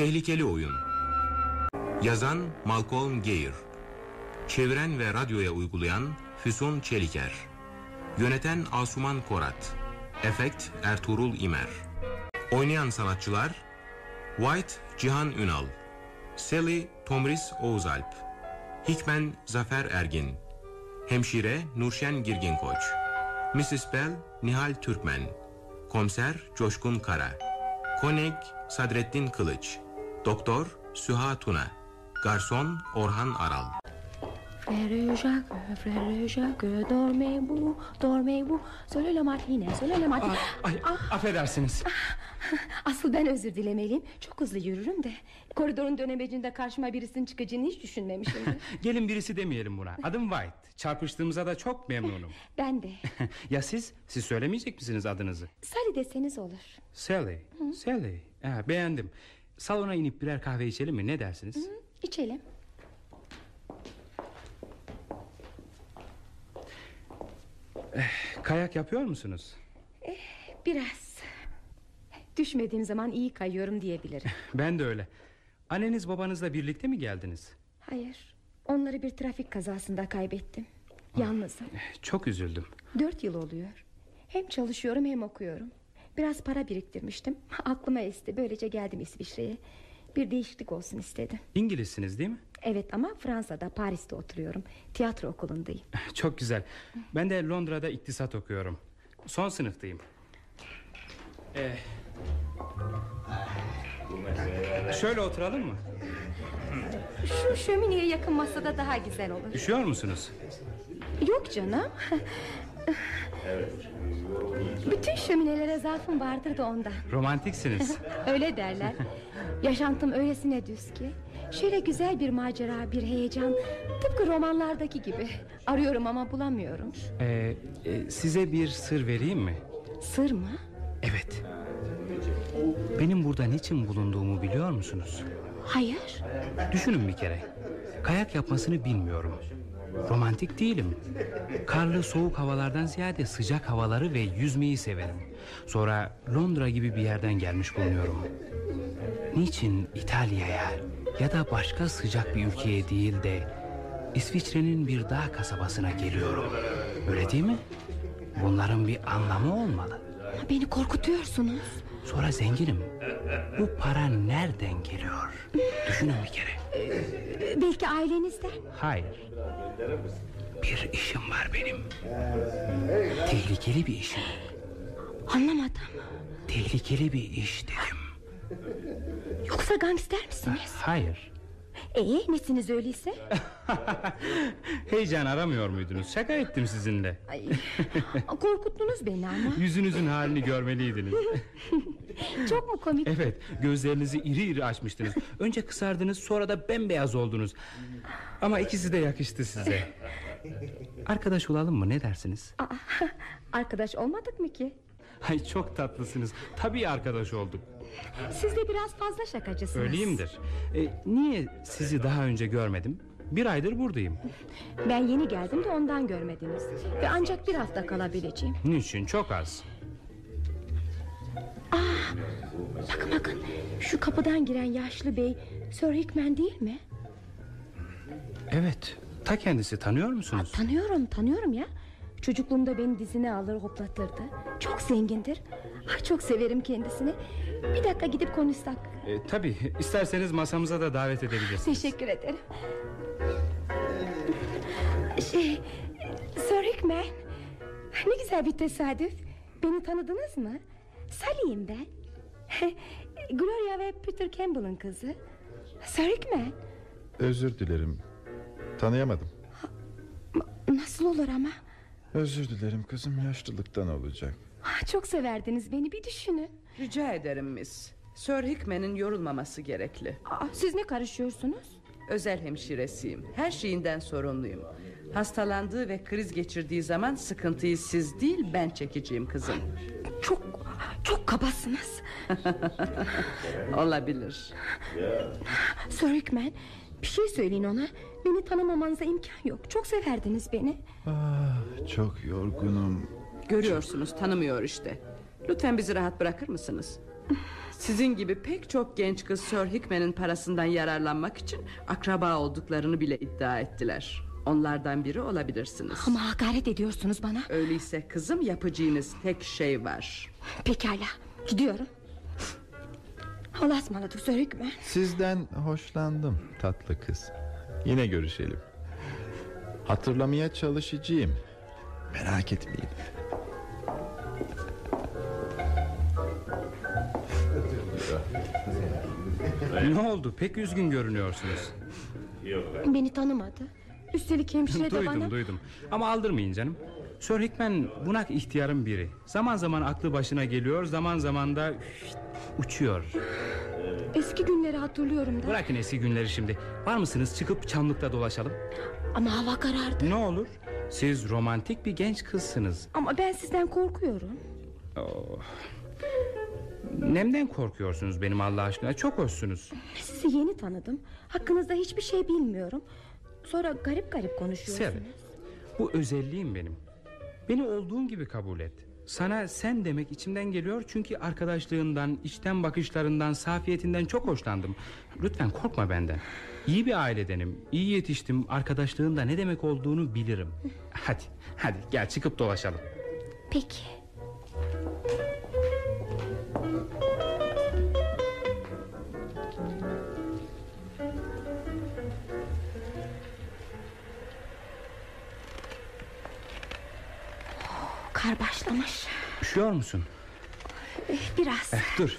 Tehlikeli Oyun. Yazan Malcolm Geir Çeviren ve radyoya uygulayan Füsun Çeliker. Yöneten Asuman Korat. Efekt Ertuğrul İmer. Oynayan sanatçılar White Cihan Ünal Sally Tomris Oğuzalp Hikmen Zafer Ergin Hemşire Nurşen Girgin Koç Mrs. Bell Nihal Türkmen Komiser Coşkun Kara Konek Sadrettin Kılıç Doktor Süha Tuna Garson Orhan Aral Frère Jacques, frère Jacques, dormez-vous, dormez-vous. Söyle la matine, söyle la matine. Ay, ay, affedersiniz. Asıl ben özür dilemeliyim. Çok hızlı yürürüm de. Koridorun dönemecinde karşıma birisinin çıkacağını hiç düşünmemişim. Gelin birisi demeyelim buna. Adım White. Çarpıştığımıza da çok memnunum. ben de. ya siz? Siz söylemeyecek misiniz adınızı? Sally deseniz olur. Sally. Sally. Ha, beğendim. Salona inip birer kahve içelim mi? Ne dersiniz? Hı, içelim. Eh, kayak yapıyor musunuz? Eh, biraz. Düşmediğim zaman iyi kayıyorum diyebilirim. ben de öyle. Anneniz babanızla birlikte mi geldiniz? Hayır. Onları bir trafik kazasında kaybettim. Yalnızım. Eh, çok üzüldüm. Dört yıl oluyor. Hem çalışıyorum hem okuyorum. Biraz para biriktirmiştim. Aklıma esti. Böylece geldim İsviçre'ye. Bir değişiklik olsun istedim. İngilizsiniz değil mi? Evet ama Fransa'da Paris'te oturuyorum. Tiyatro okulundayım. Çok güzel. Ben de Londra'da iktisat okuyorum. Son sınıftayım. Ee, şöyle oturalım mı? Şu şömineye yakın masada daha güzel olur. Üşüyor musunuz? Yok canım. Bütün şöminelere zaafım vardır da ondan. Romantiksiniz. Öyle derler. Yaşantım öylesine düz ki. Şöyle güzel bir macera, bir heyecan. Tıpkı romanlardaki gibi. Arıyorum ama bulamıyorum. Ee, e, size bir sır vereyim mi? Sır mı? Evet. Benim burada niçin bulunduğumu biliyor musunuz? Hayır. Düşünün bir kere. Kayak yapmasını bilmiyorum. Romantik değilim. Karlı soğuk havalardan ziyade sıcak havaları ve yüzmeyi severim. Sonra Londra gibi bir yerden gelmiş bulunuyorum. Niçin İtalya'ya ya da başka sıcak bir ülkeye değil de İsviçre'nin bir dağ kasabasına geliyorum? Öyle değil mi? Bunların bir anlamı olmalı. Beni korkutuyorsunuz. Sonra zenginim. Bu para nereden geliyor? Düşünün bir kere. Belki ailenizden. Hayır. Bir işim var benim. Tehlikeli bir işim. Anlamadım. Tehlikeli bir iş dedim. Yoksa gangster misiniz? Hayır. Ee, nesiniz öyleyse? Heyecan aramıyor muydunuz? Şaka ettim sizinle. Ay, korkuttunuz beni ama. Yüzünüzün halini görmeliydiniz. Çok mu komik? Evet, gözlerinizi iri iri açmıştınız. Önce kısardınız, sonra da bembeyaz oldunuz. Ama ikisi de yakıştı size. Arkadaş olalım mı? Ne dersiniz? Aa, arkadaş olmadık mı ki? Ay çok tatlısınız. Tabii arkadaş olduk. Siz de biraz fazla şakacısınız. Öyleyimdir. E, niye sizi daha önce görmedim? Bir aydır buradayım. Ben yeni geldim de ondan görmediniz. Ve ancak bir hafta kalabileceğim. Niçin? Çok az. Aa, bakın bakın. Şu kapıdan giren yaşlı bey Sir Hickman değil mi? Evet. Ta kendisi tanıyor musunuz? Aa, tanıyorum tanıyorum ya. Çocukluğumda beni dizine alır hoplatırdı. Çok zengindir. Ay, çok severim kendisini. Bir dakika gidip konuşsak. E, tabii. İsterseniz masamıza da davet edebilirsiniz. Teşekkür ederim. Şey, Sir Hickman. Ne güzel bir tesadüf. Beni tanıdınız mı? Sally'im ben. Gloria ve Peter Campbell'ın kızı. Sir Hickman. Özür dilerim. Tanıyamadım. Nasıl olur ama? Özür dilerim kızım yaşlılıktan olacak. Ah, Çok severdiniz beni bir düşünün. Rica ederim Miss. Sir Hickman'in yorulmaması gerekli. Aa, siz ne karışıyorsunuz? Özel hemşiresiyim. Her şeyinden sorumluyum. Hastalandığı ve kriz geçirdiği zaman sıkıntıyı siz değil ben çekeceğim kızım. Çok çok kabasınız. Olabilir. Sir Hickman bir şey söyleyin ona. Beni tanımamanıza imkan yok. Çok severdiniz beni. Ah, çok yorgunum. Görüyorsunuz tanımıyor işte. Lütfen bizi rahat bırakır mısınız? Sizin gibi pek çok genç kız Sir Hickman'in parasından yararlanmak için akraba olduklarını bile iddia ettiler. Onlardan biri olabilirsiniz. Ama hakaret ediyorsunuz bana. Öyleyse kızım yapacağınız tek şey var. Pekala gidiyorum. Allah'a ısmarladık Sir Hükmen. Sizden hoşlandım tatlı kız. Yine görüşelim. Hatırlamaya çalışacağım. Merak etmeyin. Ne oldu? Pek üzgün görünüyorsunuz. Beni tanımadı. Üstelik hemşire de Duydum bana... duydum. Ama aldırmayın canım. Sir Hickman bunak ihtiyarın biri. Zaman zaman aklı başına geliyor Zaman zaman da uçuyor. Eski günleri hatırlıyorum da. Bırakın eski günleri şimdi. Var mısınız? Çıkıp çamlıkta dolaşalım. Ama hava karardı. Ne olur? Siz romantik bir genç kızsınız. Ama ben sizden korkuyorum. Nemden korkuyorsunuz benim Allah aşkına? Çok hoşsunuz. Sizi yeni tanıdım. Hakkınızda hiçbir şey bilmiyorum. Sonra garip garip konuşuyorsunuz. Sev. Bu özelliğim benim. Beni olduğum gibi kabul et. Sana sen demek içimden geliyor Çünkü arkadaşlığından, içten bakışlarından Safiyetinden çok hoşlandım. Lütfen korkma benden. İyi bir ailedenim, iyi yetiştim. Arkadaşlığın da ne demek olduğunu bilirim. Hadi, hadi gel çıkıp dolaşalım. Peki. Kar başlamış. Üşüyor musun? Biraz. Eh, dur,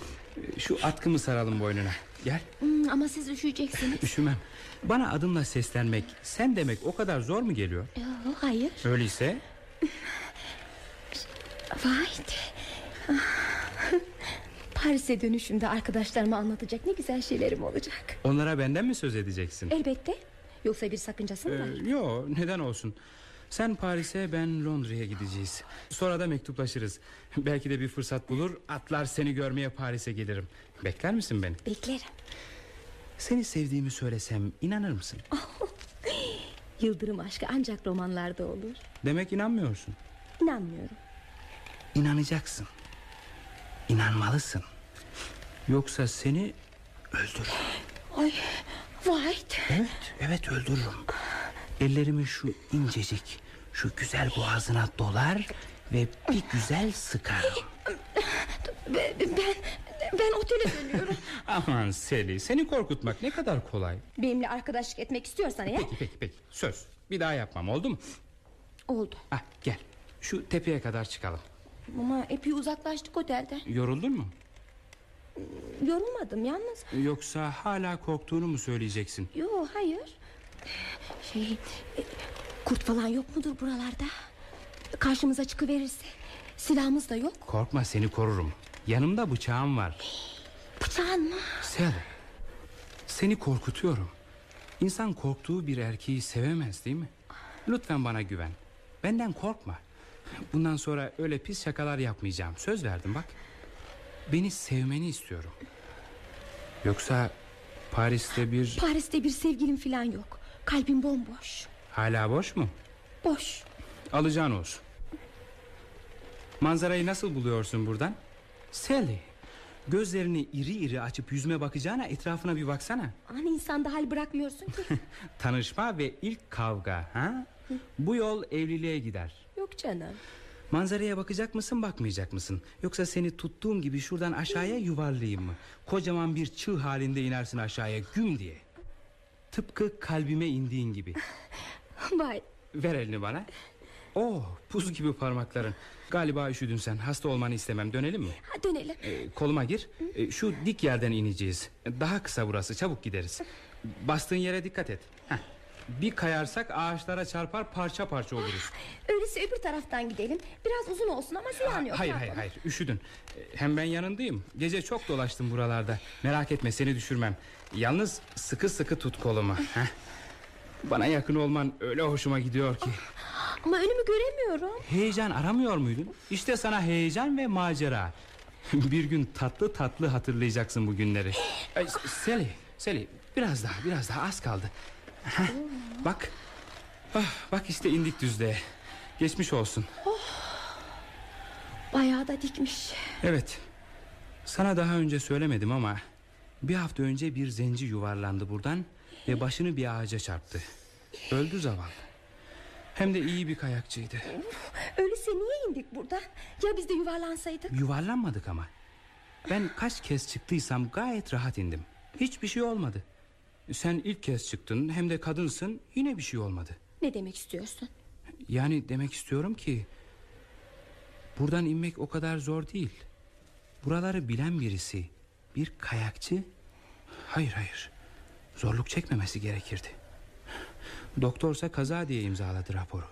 şu atkımı saralım boynuna Gel, Hmm, ama siz üşüyeceksiniz. üşümem Bana adımla seslenmek, sen demek o kadar zor mu geliyor? Hayır. Öyleyse White. Paris'e dönüşümde arkadaşlarıma anlatacak ne güzel şeylerim olacak. onlara benden mi söz edeceksin? Elbette. Yoksa bir sakıncası mı var? Ee, yo neden olsun Sen Paris'e ben Londra'ya gideceğiz. Sonra da mektuplaşırız. Belki de bir fırsat bulur Atlar seni görmeye Paris'e gelirim. Bekler misin beni? Beklerim. Seni sevdiğimi söylesem inanır mısın? Yıldırım aşkı ancak romanlarda olur. Demek inanmıyorsun. İnanmıyorum. İnanacaksın. İnanmalısın. Yoksa seni öldürürüm. Ay White. Evet evet öldürürüm Ellerimi şu incecik Şu güzel boğazına dolar Ve bir güzel sıkarım Ben, ben, ben otele dönüyorum. Aman Seli seni korkutmak ne kadar kolay Benimle arkadaşlık etmek istiyorsan eğer. Peki peki peki söz bir daha yapmam oldu mu Oldu. ah, Gel şu tepeye kadar çıkalım Ama epey uzaklaştık otelden. Yoruldun mu Yorulmadım yalnız. Yoksa hala korktuğunu mu söyleyeceksin Yo hayır. Şey e, kurt falan yok mudur buralarda? Karşımıza çıkıverirse. Silahımız da yok. Korkma seni korurum Yanımda bıçağım var Bıçağın mı? Sel Seni korkutuyorum İnsan korktuğu bir erkeği sevemez değil mi Lütfen bana güven Benden korkma Bundan sonra öyle pis şakalar yapmayacağım Söz verdim bak Beni sevmeni istiyorum Yoksa Paris'te bir Paris'te bir sevgilim falan yok. Kalbim bomboş. Hala boş mu Boş. Alacağın olsun Manzarayı nasıl buluyorsun buradan Sally Gözlerini iri iri açıp yüzüme bakacağına etrafına bir baksana Hani insanda hal bırakmıyorsun ki. Tanışma ve ilk kavga ha? Bu yol evliliğe gider yok canım. Manzaraya bakacak mısın bakmayacak mısın Yoksa seni tuttuğum gibi şuradan aşağıya yuvarlayayım mı Kocaman bir çığ halinde inersin aşağıya güm diye Tıpkı kalbime indiğin gibi. Vay Ver elini bana. Oh buz gibi parmakların. Galiba üşüdün sen. Hasta olmanı istemem. Dönelim mi? Ha, dönelim. Ee, Koluma gir. Ee, Şu dik yerden ineceğiz. Daha kısa burası. Çabuk gideriz. Bastığın yere dikkat et. Heh. Bir kayarsak ağaçlara çarpar parça parça oluruz. Öyleyse öbür taraftan gidelim. Biraz uzun olsun ama ziyan yok. Hayır hayır hayır. Üşüdün. Ee, Hem ben yanındayım. Gece çok dolaştım buralarda. Merak etme seni düşürmem. Yalnız sıkı sıkı tut kolumu. Heh. Bana yakın olman öyle hoşuma gidiyor ki. Ama önümü göremiyorum. Heyecan aramıyor muydun? İşte sana heyecan ve macera. Bir gün tatlı tatlı hatırlayacaksın bu günleri. Ay, Sally, Sally biraz daha biraz daha az kaldı Heh, Bak ah, Bak işte indik düzlüğe Geçmiş olsun Bayağı da dikmiş. Evet Sana daha önce söylemedim ama bir hafta önce bir zenci yuvarlandı buradan ve başını bir ağaca çarptı. Öldü zavallı. Hem de iyi bir kayakçıydı. Öyleyse niye indik buradan? Ya biz de yuvarlansaydık? Yuvarlanmadık ama. Ben kaç kez çıktıysam gayet rahat indim. Hiçbir şey olmadı. Sen ilk kez çıktın hem de kadınsın yine bir şey olmadı. Ne demek istiyorsun? Yani demek istiyorum ki buradan inmek o kadar zor değil. Buraları bilen birisi, bir kayakçı. Hayır hayır. Zorluk çekmemesi gerekirdi. Doktorsa kaza diye imzaladı raporu.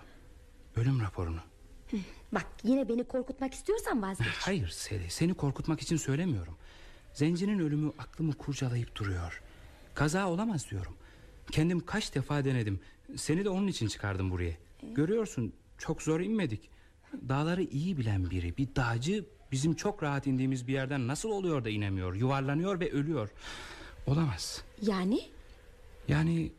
Ölüm raporunu. Bak yine beni korkutmak istiyorsan vazgeç. Hayır Seli seni korkutmak için söylemiyorum. Zencinin ölümü aklımı kurcalayıp duruyor. Kaza olamaz diyorum. Kendim kaç defa denedim. Seni de onun için çıkardım buraya. Görüyorsun çok zor inmedik. Dağları iyi bilen biri bir dağcı bizim çok rahat indiğimiz bir yerden nasıl oluyor da inemiyor. Yuvarlanıyor ve ölüyor. Olamaz. Yani? Yani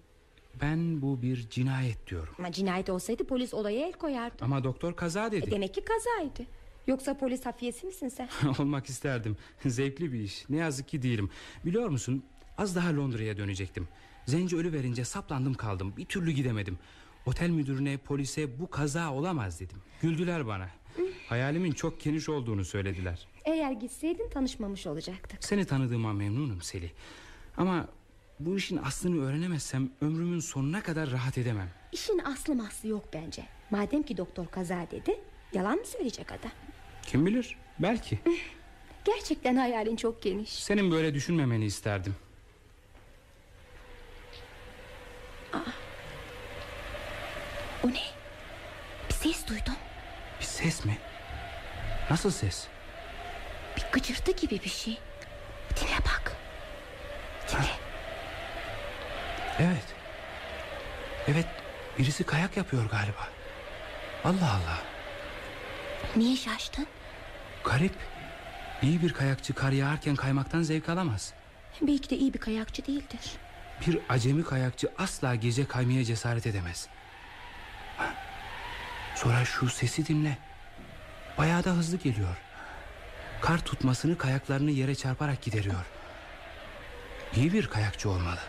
ben bu bir cinayet diyorum. Ama cinayet olsaydı polis olaya el koyardı. Ama doktor kaza dedi. E demek ki kazaydı. Yoksa polis hafiyesi misin sen? Olmak isterdim. Zevkli bir iş. Ne yazık ki değilim. Biliyor musun? Az daha Londra'ya dönecektim. Zenci ölü verince saplandım kaldım. Bir türlü gidemedim. Otel müdürüne, polise bu kaza olamaz dedim. Güldüler bana. Hayalimin çok geniş olduğunu söylediler. Eğer gitseydin tanışmamış olacaktık. Seni tanıdığıma memnunum Seli. Ama bu işin aslını öğrenemezsem ömrümün sonuna kadar rahat edemem. İşin aslı maslı yok bence. Madem ki doktor kaza dedi, yalan mı söyleyecek adam? Kim bilir? Belki. Gerçekten hayalin çok geniş. Senin böyle düşünmemeni isterdim. O ne? Bir ses duydum. Bir ses mi? Nasıl ses? Bir gıcırtı gibi bir şey. Dinle bak. Dinle. Evet. Evet birisi kayak yapıyor galiba. Allah Allah. Niye şaştın? Garip. İyi bir kayakçı kar yağarken kaymaktan zevk alamaz. Belki de iyi bir kayakçı değildir. Bir acemi kayakçı asla gece kaymaya cesaret edemez. Sonra şu sesi dinle. Bayağı da hızlı geliyor. Kar tutmasını kayaklarını yere çarparak gideriyor. İyi bir kayakçı olmalı.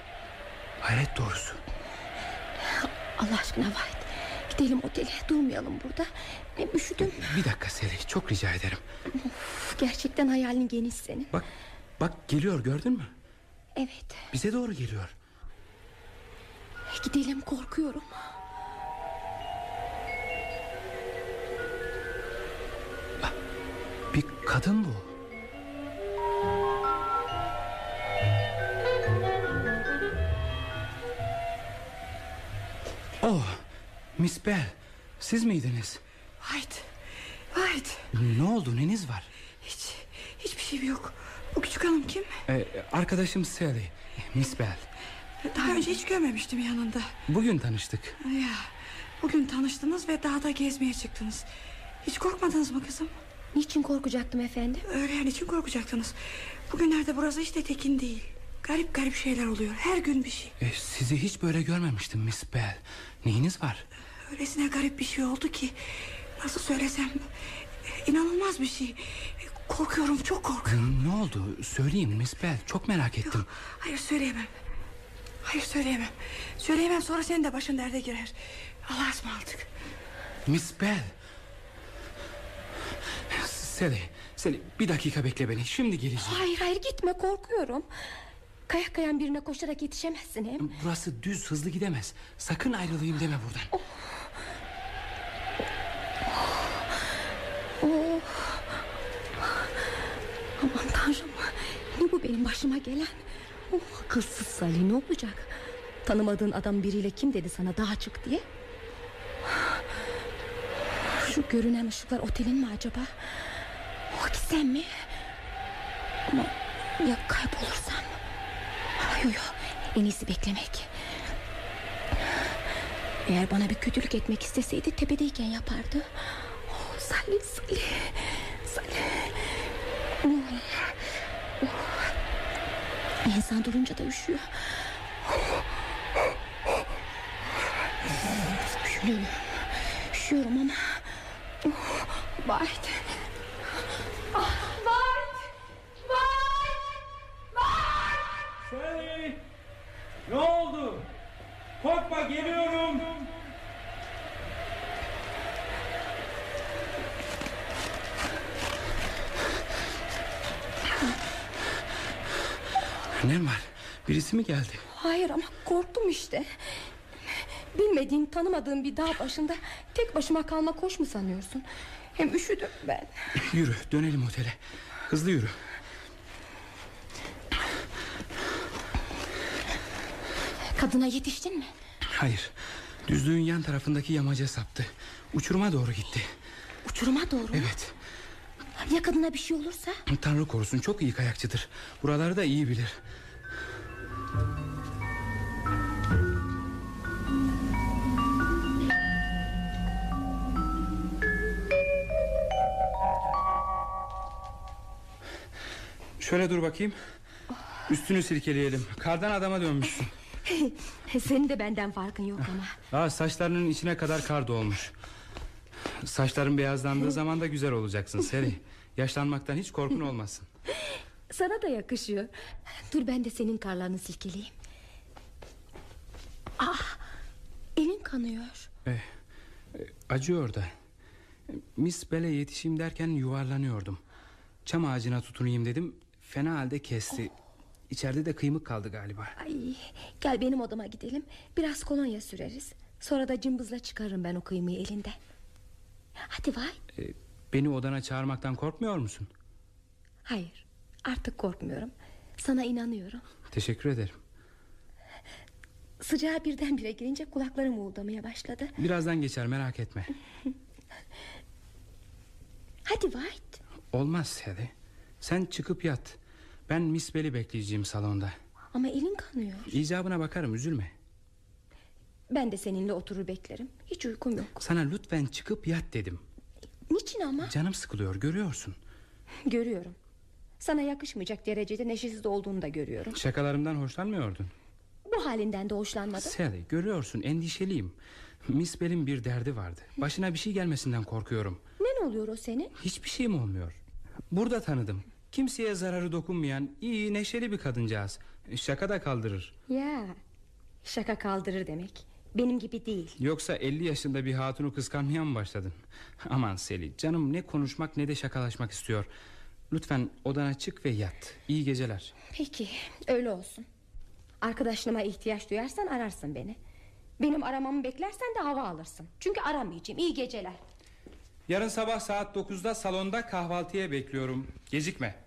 Hayret doğrusu. Allah aşkına Vahit. Gidelim otele durmayalım burada. Ben üşüdüm. Bir dakika Seli çok rica ederim. Uf, Gerçekten hayalin geniş senin. Bak bak geliyor gördün mü? Evet. Bize doğru geliyor. Gidelim korkuyorum. Kadın bu. Oh, Miss Bell, siz miydiniz? White. White. Ne oldu, neniz var? Hiç, hiçbir şeyim yok. Bu küçük hanım kim? Ee, arkadaşım Sally, Miss Bell. Daha önce hiç görmemiştim yanında. Bugün tanıştık. Ya, bugün tanıştınız ve dağda gezmeye çıktınız. Hiç korkmadınız mı kızım? Niçin korkacaktım efendim? Öyle yani için korkacaktınız. Bugünlerde burası hiç de tekin değil. Garip garip şeyler oluyor. Her gün bir şey. Ee, sizi hiç böyle görmemiştim Miss Bell. Neyiniz var? Öylesine garip bir şey oldu ki... Nasıl söylesem... inanılmaz bir şey. Korkuyorum çok korkuyorum. Ne oldu? Söyleyin Miss Bell. Çok merak ettim. Hayır söyleyemem. Hayır söyleyemem. Söyleyemem sonra senin de başın derde girer. Allah'a ısmarladık. Miss Bell. Sally, Sally bir dakika bekle beni. Şimdi geleceğim. Hayır hayır gitme korkuyorum. Kayak kayan birine koşarak yetişemezsin hem. Burası düz hızlı gidemez. Sakın ayrılayım deme buradan. Oh. Aman tanrım. Ne bu benim başıma gelen? Oh, akılsız Salih ne olacak? Tanımadığın adam biriyle kim dedi sana daha çık diye? Şu görünen ışıklar otelin mi acaba? Oh, gitsem mi? Ama ya kaybolursam? Yok yok en iyisi beklemek. Eğer bana bir kötülük etmek isteseydi tepedeyken yapardı. Oh, Salih Salih Salih. Oh. Oh. İnsan durunca da üşüyor. Üşüyorum. Üşüyorum ama. Oh, Bart! Bart! Bart! Sally! Ne oldu? Korkma geliyorum. Ne var? Birisi mi geldi? Hayır ama korktum işte. Bilmediğim tanımadığım bir dağ başında Tek başıma kalmak hoş mu sanıyorsun hem üşüdüm ben. Yürü dönelim otele. Hızlı yürü. Kadına yetiştin mi? Hayır. Düzlüğün yan tarafındaki yamaca saptı. Uçuruma doğru gitti. Uçuruma doğru mu? Evet. Ya kadına bir şey olursa? Tanrı korusun çok iyi kayakçıdır. Buraları da iyi bilir. Şöyle dur bakayım. Üstünü silkeleyelim. Kardan adama dönmüşsün. Senin de benden farkın yok ama. Aa, saçlarının içine kadar kar dolmuş. Saçların beyazlandığı zaman da güzel olacaksın Seri. Yaşlanmaktan hiç korkun olmasın. Sana da yakışıyor. Dur ben de senin karlarını silkeleyeyim. Ah, elin kanıyor. Eh, eh, acıyor da. Miss Bell'e yetişeyim derken yuvarlanıyordum. Çam ağacına tutunayım dedim. Fena halde kesti. İçeride de kıymık kaldı galiba. Ay, gel benim odama gidelim. Biraz kolonya süreriz. Sonra da cımbızla çıkarırım ben o kıymayı elinde. Hadi vay. Eh, beni odana çağırmaktan korkmuyor musun? Hayır, artık korkmuyorum. Sana inanıyorum. Teşekkür ederim. Sıcağa birdenbire girince kulaklarım uğuldamaya başladı. Birazdan geçer merak etme. Hadi White. Olmaz Sally. Sen çıkıp yat. Ben Miss Bell'i bekleyeceğim salonda. Ama elin kanıyor. İcabına bakarım üzülme. Ben de seninle oturur beklerim. Hiç uykum yok. Sana lütfen çıkıp yat dedim. Niçin ama? Canım sıkılıyor görüyorsun. Görüyorum. Sana yakışmayacak derecede neşesiz olduğunu da görüyorum. Şakalarımdan hoşlanmıyordun. Bu halinden de hoşlanmadım. Sally görüyorsun endişeliyim. Miss Bell'in bir derdi vardı. Başına bir şey gelmesinden korkuyorum. Ne ne oluyor o senin? Hiçbir şey mi olmuyor? Burada tanıdım. Kimseye zararı dokunmayan iyi neşeli bir kadıncağız. Şaka da kaldırır. Ya şaka kaldırır demek. Benim gibi değil. Yoksa 50 yaşında bir hatunu kıskanmaya mı başladın? Aman Seli canım ne konuşmak ne de şakalaşmak istiyor. Lütfen odana çık ve yat. İyi geceler. Peki öyle olsun. Arkadaşlığıma ihtiyaç duyarsan ararsın beni. Benim aramamı beklersen de hava alırsın. Çünkü aramayacağım. İyi geceler. Yarın sabah saat 9'da salonda kahvaltıya bekliyorum. Gecikme.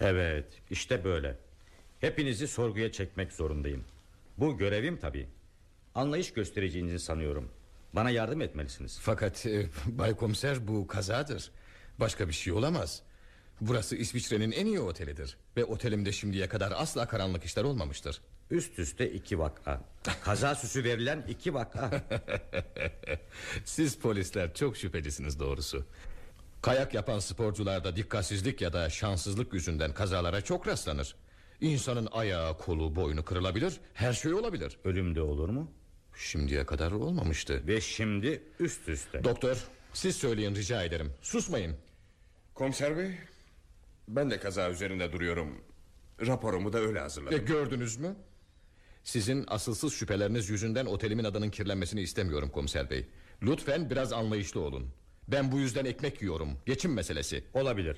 Evet işte böyle. Hepinizi sorguya çekmek zorundayım. Bu görevim tabi Anlayış göstereceğinizi sanıyorum. Bana yardım etmelisiniz. Fakat e, Bay Komiser bu kazadır. Başka bir şey olamaz. Burası İsviçre'nin en iyi otelidir. Ve otelimde şimdiye kadar asla karanlık işler olmamıştır. Üst üste iki vaka. Kaza süsü verilen iki vaka. Siz polisler çok şüphecisiniz doğrusu Kayak yapan sporcularda dikkatsizlik ya da şanssızlık yüzünden kazalara çok rastlanır İnsanın ayağı, kolu, boynu kırılabilir Her şey olabilir Ölüm de olur mu? Şimdiye kadar olmamıştı Ve şimdi üst üste Doktor siz söyleyin rica ederim Susmayın Komiser bey Ben de kaza üzerinde duruyorum Raporumu da öyle E, hazırladım gördünüz mü? Sizin asılsız şüpheleriniz yüzünden otelimin adının kirlenmesini istemiyorum komiser bey. Lütfen biraz anlayışlı olun. Ben bu yüzden ekmek yiyorum. Geçim meselesi. Olabilir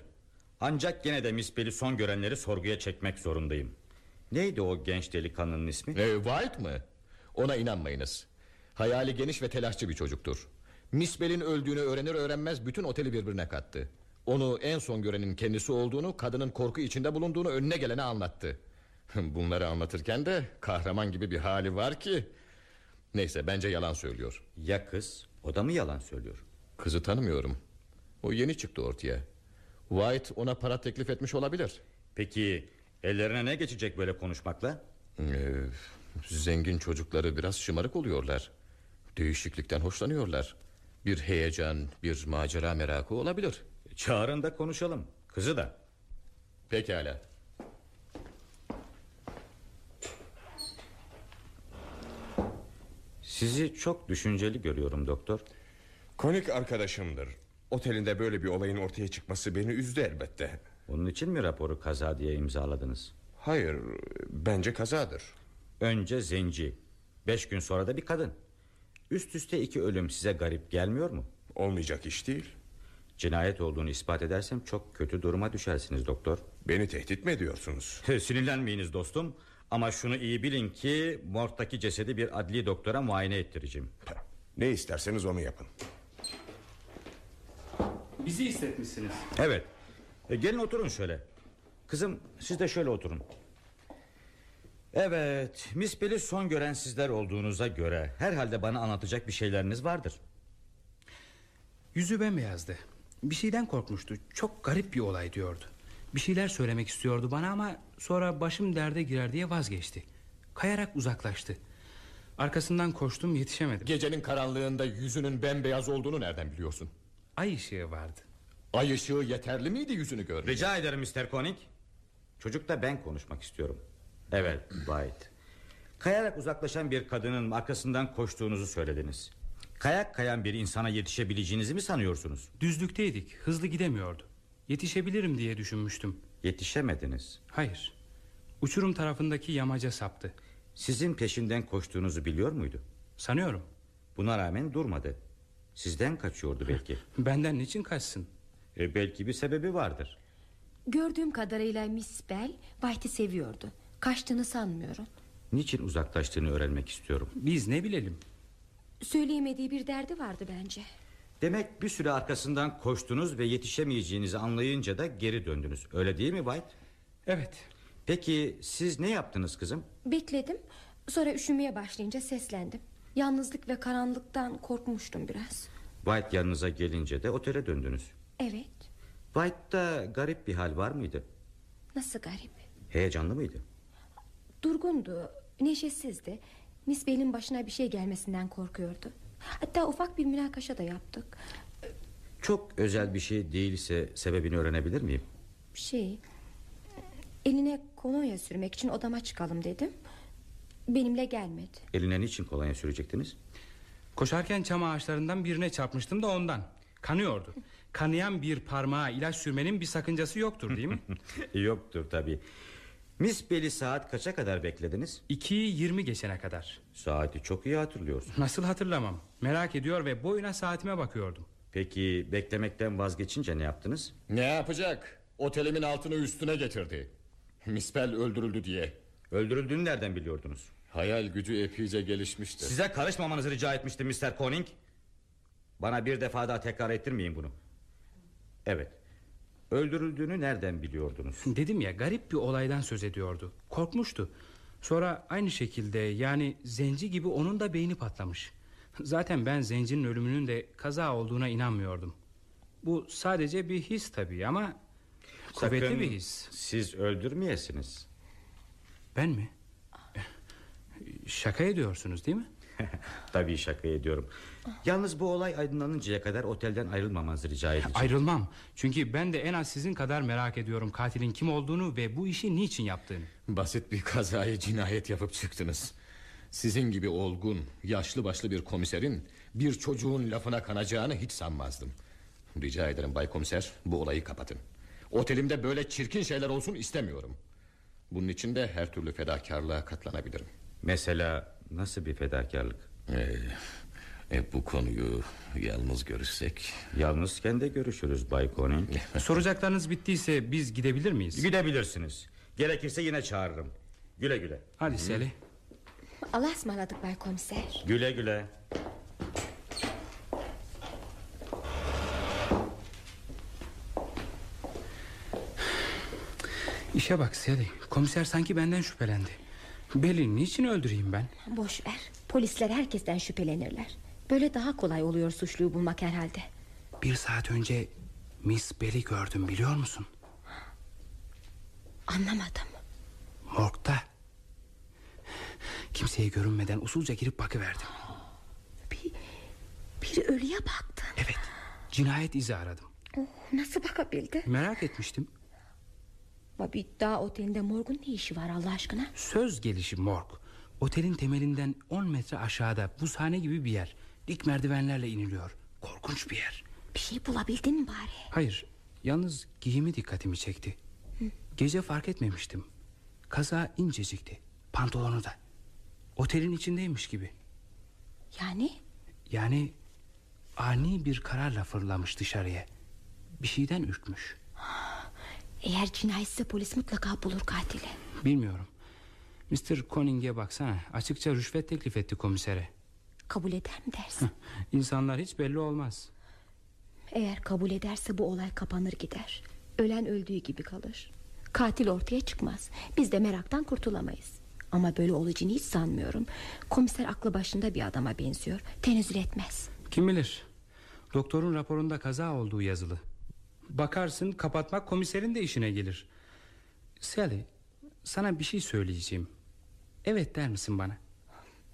Ancak gene de Miss Bell'i son görenleri sorguya çekmek zorundayım Neydi o genç delikanlının ismi? E, White mı? Ona inanmayınız. Hayali geniş ve telaşçı bir çocuktur. Miss Bell'in öldüğünü öğrenir öğrenmez bütün oteli birbirine kattı. Onu en son görenin kendisi olduğunu, kadının korku içinde bulunduğunu önüne gelene anlattı. Bunları anlatırken de kahraman gibi bir hali var ki... Neyse bence yalan söylüyor. Ya kız o da mı yalan söylüyor? Kızı tanımıyorum. O yeni çıktı ortaya. White ona para teklif etmiş olabilir. Peki ellerine ne geçecek böyle konuşmakla? Ee, zengin çocukları biraz şımarık oluyorlar. Değişiklikten hoşlanıyorlar. Bir heyecan, bir macera merakı olabilir. Çağırın da konuşalım Kızı da Pekala. Sizi çok düşünceli görüyorum doktor Konik arkadaşımdır. Otelinde böyle bir olayın ortaya çıkması beni üzdü elbette. Onun için mi raporu kaza diye imzaladınız? Hayır, bence kazadır. Önce zenci, beş gün sonra da bir kadın. Üst üste iki ölüm size garip gelmiyor mu? Olmayacak iş değil. Cinayet olduğunu ispat edersem çok kötü duruma düşersiniz doktor. Beni tehdit mi ediyorsunuz? Sinirlenmeyiniz dostum. Ama şunu iyi bilin ki morgdaki cesedi bir adli doktora muayene ettireceğim. Ne isterseniz onu yapın. Bizi hissetmişsiniz. Evet. E, gelin oturun şöyle. Kızım siz de şöyle oturun. Evet, Miss Bell'i son gören sizler olduğunuza göre herhalde bana anlatacak bir şeyleriniz vardır. Yüzü bembeyazdı. Bir şeyden korkmuştu. Çok garip bir olay diyordu. Bir şeyler söylemek istiyordu bana ama sonra başım derde girer diye vazgeçti. Kayarak uzaklaştı. Arkasından koştum yetişemedim. Gecenin karanlığında yüzünün bembeyaz olduğunu nereden biliyorsun? Ay ışığı vardı. Ay ışığı yeterli miydi yüzünü görmeye? Rica ederim Mr. Koenig. Çocukla ben konuşmak istiyorum. Evet, White. Kayarak uzaklaşan bir kadının arkasından koştuğunuzu söylediniz. Kayak kayan bir insana yetişebileceğinizi mi sanıyorsunuz? Düzlükteydik. Hızlı gidemiyordu. Yetişebilirim diye düşünmüştüm. Yetişemediniz. Hayır. Uçurum tarafındaki yamaca saptı. Sizin peşinden koştuğunuzu biliyor muydu? Sanıyorum. Buna rağmen durmadı. Sizden kaçıyordu belki. Benden niçin kaçsın? E, belki bir sebebi vardır. Gördüğüm kadarıyla Miss Bell White'i seviyordu. Kaçtığını sanmıyorum. Niçin uzaklaştığını öğrenmek istiyorum. Biz ne bilelim? Söyleyemediği bir derdi vardı bence. Demek bir süre arkasından koştunuz ve yetişemeyeceğinizi anlayınca da geri döndünüz. Öyle değil mi White? Evet. Peki siz ne yaptınız kızım? Bekledim. Sonra üşümeye başlayınca seslendim. Yalnızlık ve karanlıktan korkmuştum biraz. White yanınıza gelince de otele döndünüz. Evet. White'da garip bir hal var mıydı? Nasıl garip. Heyecanlı mıydı? Durgundu, neşesizdi. Miss Bell'in başına bir şey gelmesinden korkuyordu. Hatta ufak bir münakaşa da yaptık. Çok özel bir şey değilse sebebini öğrenebilir miyim? Şey... Eline kolonya sürmek için odama çıkalım dedim. Benimle gelmedi. Eline niçin kolonya sürecekttiniz? Koşarken çam ağaçlarından birine çarpmıştım da ondan. Kanıyordu. Kanayan bir parmağa ilaç sürmenin bir sakıncası yoktur değil mi? Yoktur tabii. Miss Bell'i saat kaça kadar beklediniz? 2'yi 20 geçene kadar. Saati çok iyi hatırlıyorsun. Nasıl hatırlamam. Merak ediyor ve boyuna saatime bakıyordum. Peki beklemekten vazgeçince ne yaptınız? Ne yapacak? Otelimin altını üstüne getirdi. Mispel öldürüldü diye. Öldürüldüğünü nereden biliyordunuz? Hayal gücü epeyce gelişmişti. Size karışmamanızı rica etmiştim Mr. Koning. Bana bir defa daha tekrar ettirmeyin bunu. Evet. Öldürüldüğünü nereden biliyordunuz? Dedim ya garip bir olaydan söz ediyordu. Korkmuştu. Sonra aynı şekilde yani zenci gibi onun da beyni patlamış. Zaten ben zencinin ölümünün de kaza olduğuna inanmıyordum. Bu sadece bir his tabii ama kuvvetli Sakın bir his. Siz öldürmeyesiniz. Ben mi? Şaka ediyorsunuz değil mi? Tabii şaka ediyorum. Yalnız bu olay aydınlanıncaya kadar otelden ayrılmamanızı rica edeceğim. Ayrılmam. Çünkü ben de en az sizin kadar merak ediyorum katilin kim olduğunu ve bu işi niçin yaptığını. Basit bir kazayı cinayet yapıp çıktınız. Sizin gibi olgun, yaşlı başlı bir komiserin bir çocuğun lafına kanacağını hiç sanmazdım. Rica ederim Bay Komiser bu olayı kapatın. Otelimde böyle çirkin şeyler olsun istemiyorum. Bunun için de her türlü fedakarlığa katlanabilirim. Mesela nasıl bir fedakarlık? Ee, e, bu konuyu yalnız görüşsek... Yalnızken de görüşürüz Bay Koning. Soracaklarınız bittiyse biz gidebilir miyiz? Gidebilirsiniz. Gerekirse yine çağırırım. Güle güle. Hadi Sally. Allah'a ısmarladık Bay Komiser. Güle güle. İşe bak Sally. Komiser sanki benden şüphelendi. Belli niçin öldüreyim ben? Boş ver. Polisler herkesten şüphelenirler. Böyle daha kolay oluyor suçluyu bulmak herhalde. Bir saat önce Miss Bell'i gördüm biliyor musun? Anlamadım. Morgda. Kimseye görünmeden usulca girip bakıverdim. Bir, bir ölüye baktın. Evet. Cinayet izi aradım. Oh, nasıl bakabildin? Merak etmiştim. Bir dağ otelinde morgun ne işi var Allah aşkına? Söz gelişi morg. Otelin temelinden 10 metre aşağıda buzhane gibi bir yer. Dik merdivenlerle iniliyor. Korkunç bir yer. Bir şey bulabildin mi bari? Hayır. Yalnız giyimi dikkatimi çekti. Gece fark etmemiştim. Kaza incecikti. Pantolonu da. Otelin içindeymiş gibi. Yani? Yani ani bir kararla fırlamış dışarıya. Bir şeyden ürkmüş. Eğer cinayetse polis mutlaka bulur katili. Bilmiyorum. Mr. Conning'e baksana. Açıkça rüşvet teklif etti komisere. Kabul eder mi dersin? İnsanlar hiç belli olmaz. Eğer kabul ederse bu olay kapanır gider. Ölen öldüğü gibi kalır. Katil ortaya çıkmaz. Biz de meraktan kurtulamayız. Ama böyle olacağını hiç sanmıyorum. Komiser aklı başında bir adama benziyor. Tenezzül etmez. Kim bilir? Doktorun raporunda kaza olduğu yazılı. Bakarsın kapatmak komiserin de işine gelir. Sally, sana bir şey söyleyeceğim. Evet der misin bana?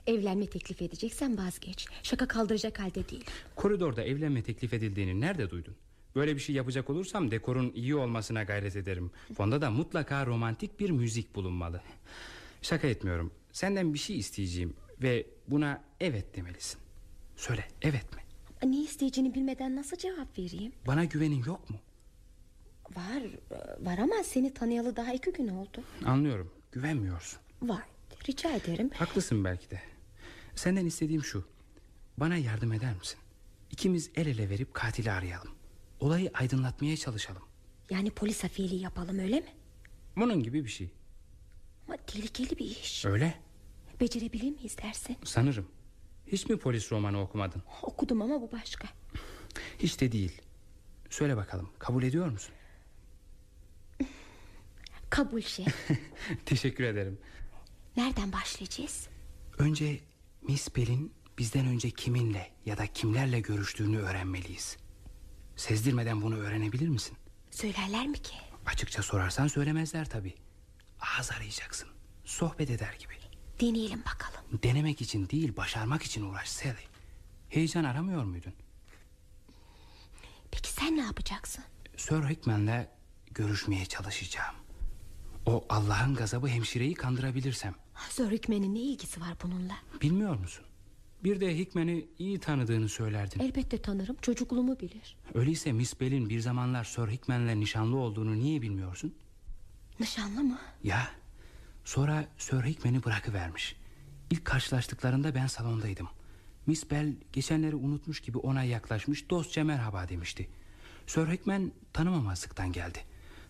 Evlenme teklif edeceksen vazgeç. Şaka kaldıracak halde değil. Koridorda evlenme teklif edildiğini nerede duydun? Böyle bir şey yapacak olursam dekorun iyi olmasına gayret ederim. Fonda da mutlaka romantik bir müzik bulunmalı. Şaka etmiyorum. Senden bir şey isteyeceğim ve buna evet demelisin. Söyle evet mi? Ne isteyeceğini bilmeden nasıl cevap vereyim? Bana güvenin yok mu? Var, var ama seni tanıyalı daha iki gün oldu. Anlıyorum. Güvenmiyorsun. Var. Rica ederim. Haklısın belki de. Senden istediğim şu. Bana yardım eder misin? İkimiz el ele verip katili arayalım. Olayı aydınlatmaya çalışalım. Yani polis hafiyeliği yapalım öyle mi? Bunun gibi bir şey. Ama tehlikeli bir iş. Öyle. Becerebilir miyiz dersin? Sanırım. Hiç mi polis romanı okumadın? Okudum ama bu başka. Hiç de değil. Söyle bakalım kabul ediyor musun? Kabul şey. Teşekkür ederim. Nereden başlayacağız? Önce Miss Bell'in bizden önce kiminle ya da kimlerle görüştüğünü öğrenmeliyiz. Sezdirmeden bunu öğrenebilir misin? Söylerler mi ki? Açıkça sorarsan söylemezler tabi. Ağız arayacaksın. Sohbet eder gibi. Deneyelim bakalım. Denemek için değil başarmak için uğraş Sally. Heyecan aramıyor muydun? Peki sen ne yapacaksın? Sir Hickman'le görüşmeye çalışacağım. O Allah'ın gazabı hemşireyi kandırabilirsem. Sir Hickman'in ne ilgisi var bununla? Bilmiyor musun? Bir de Hickman'i iyi tanıdığını söylerdin. Elbette tanırım çocukluğumu bilir. Öyleyse Miss Bell'in bir zamanlar Sir Hickman'le nişanlı olduğunu niye bilmiyorsun? Nişanlı mı? Ya sonra Sir Hickman'i bırakıvermiş. İlk karşılaştıklarında ben salondaydım. Miss Bell geçenleri unutmuş gibi ona yaklaşmış dostça merhaba demişti. Sir Hickman tanımamazlıktan geldi.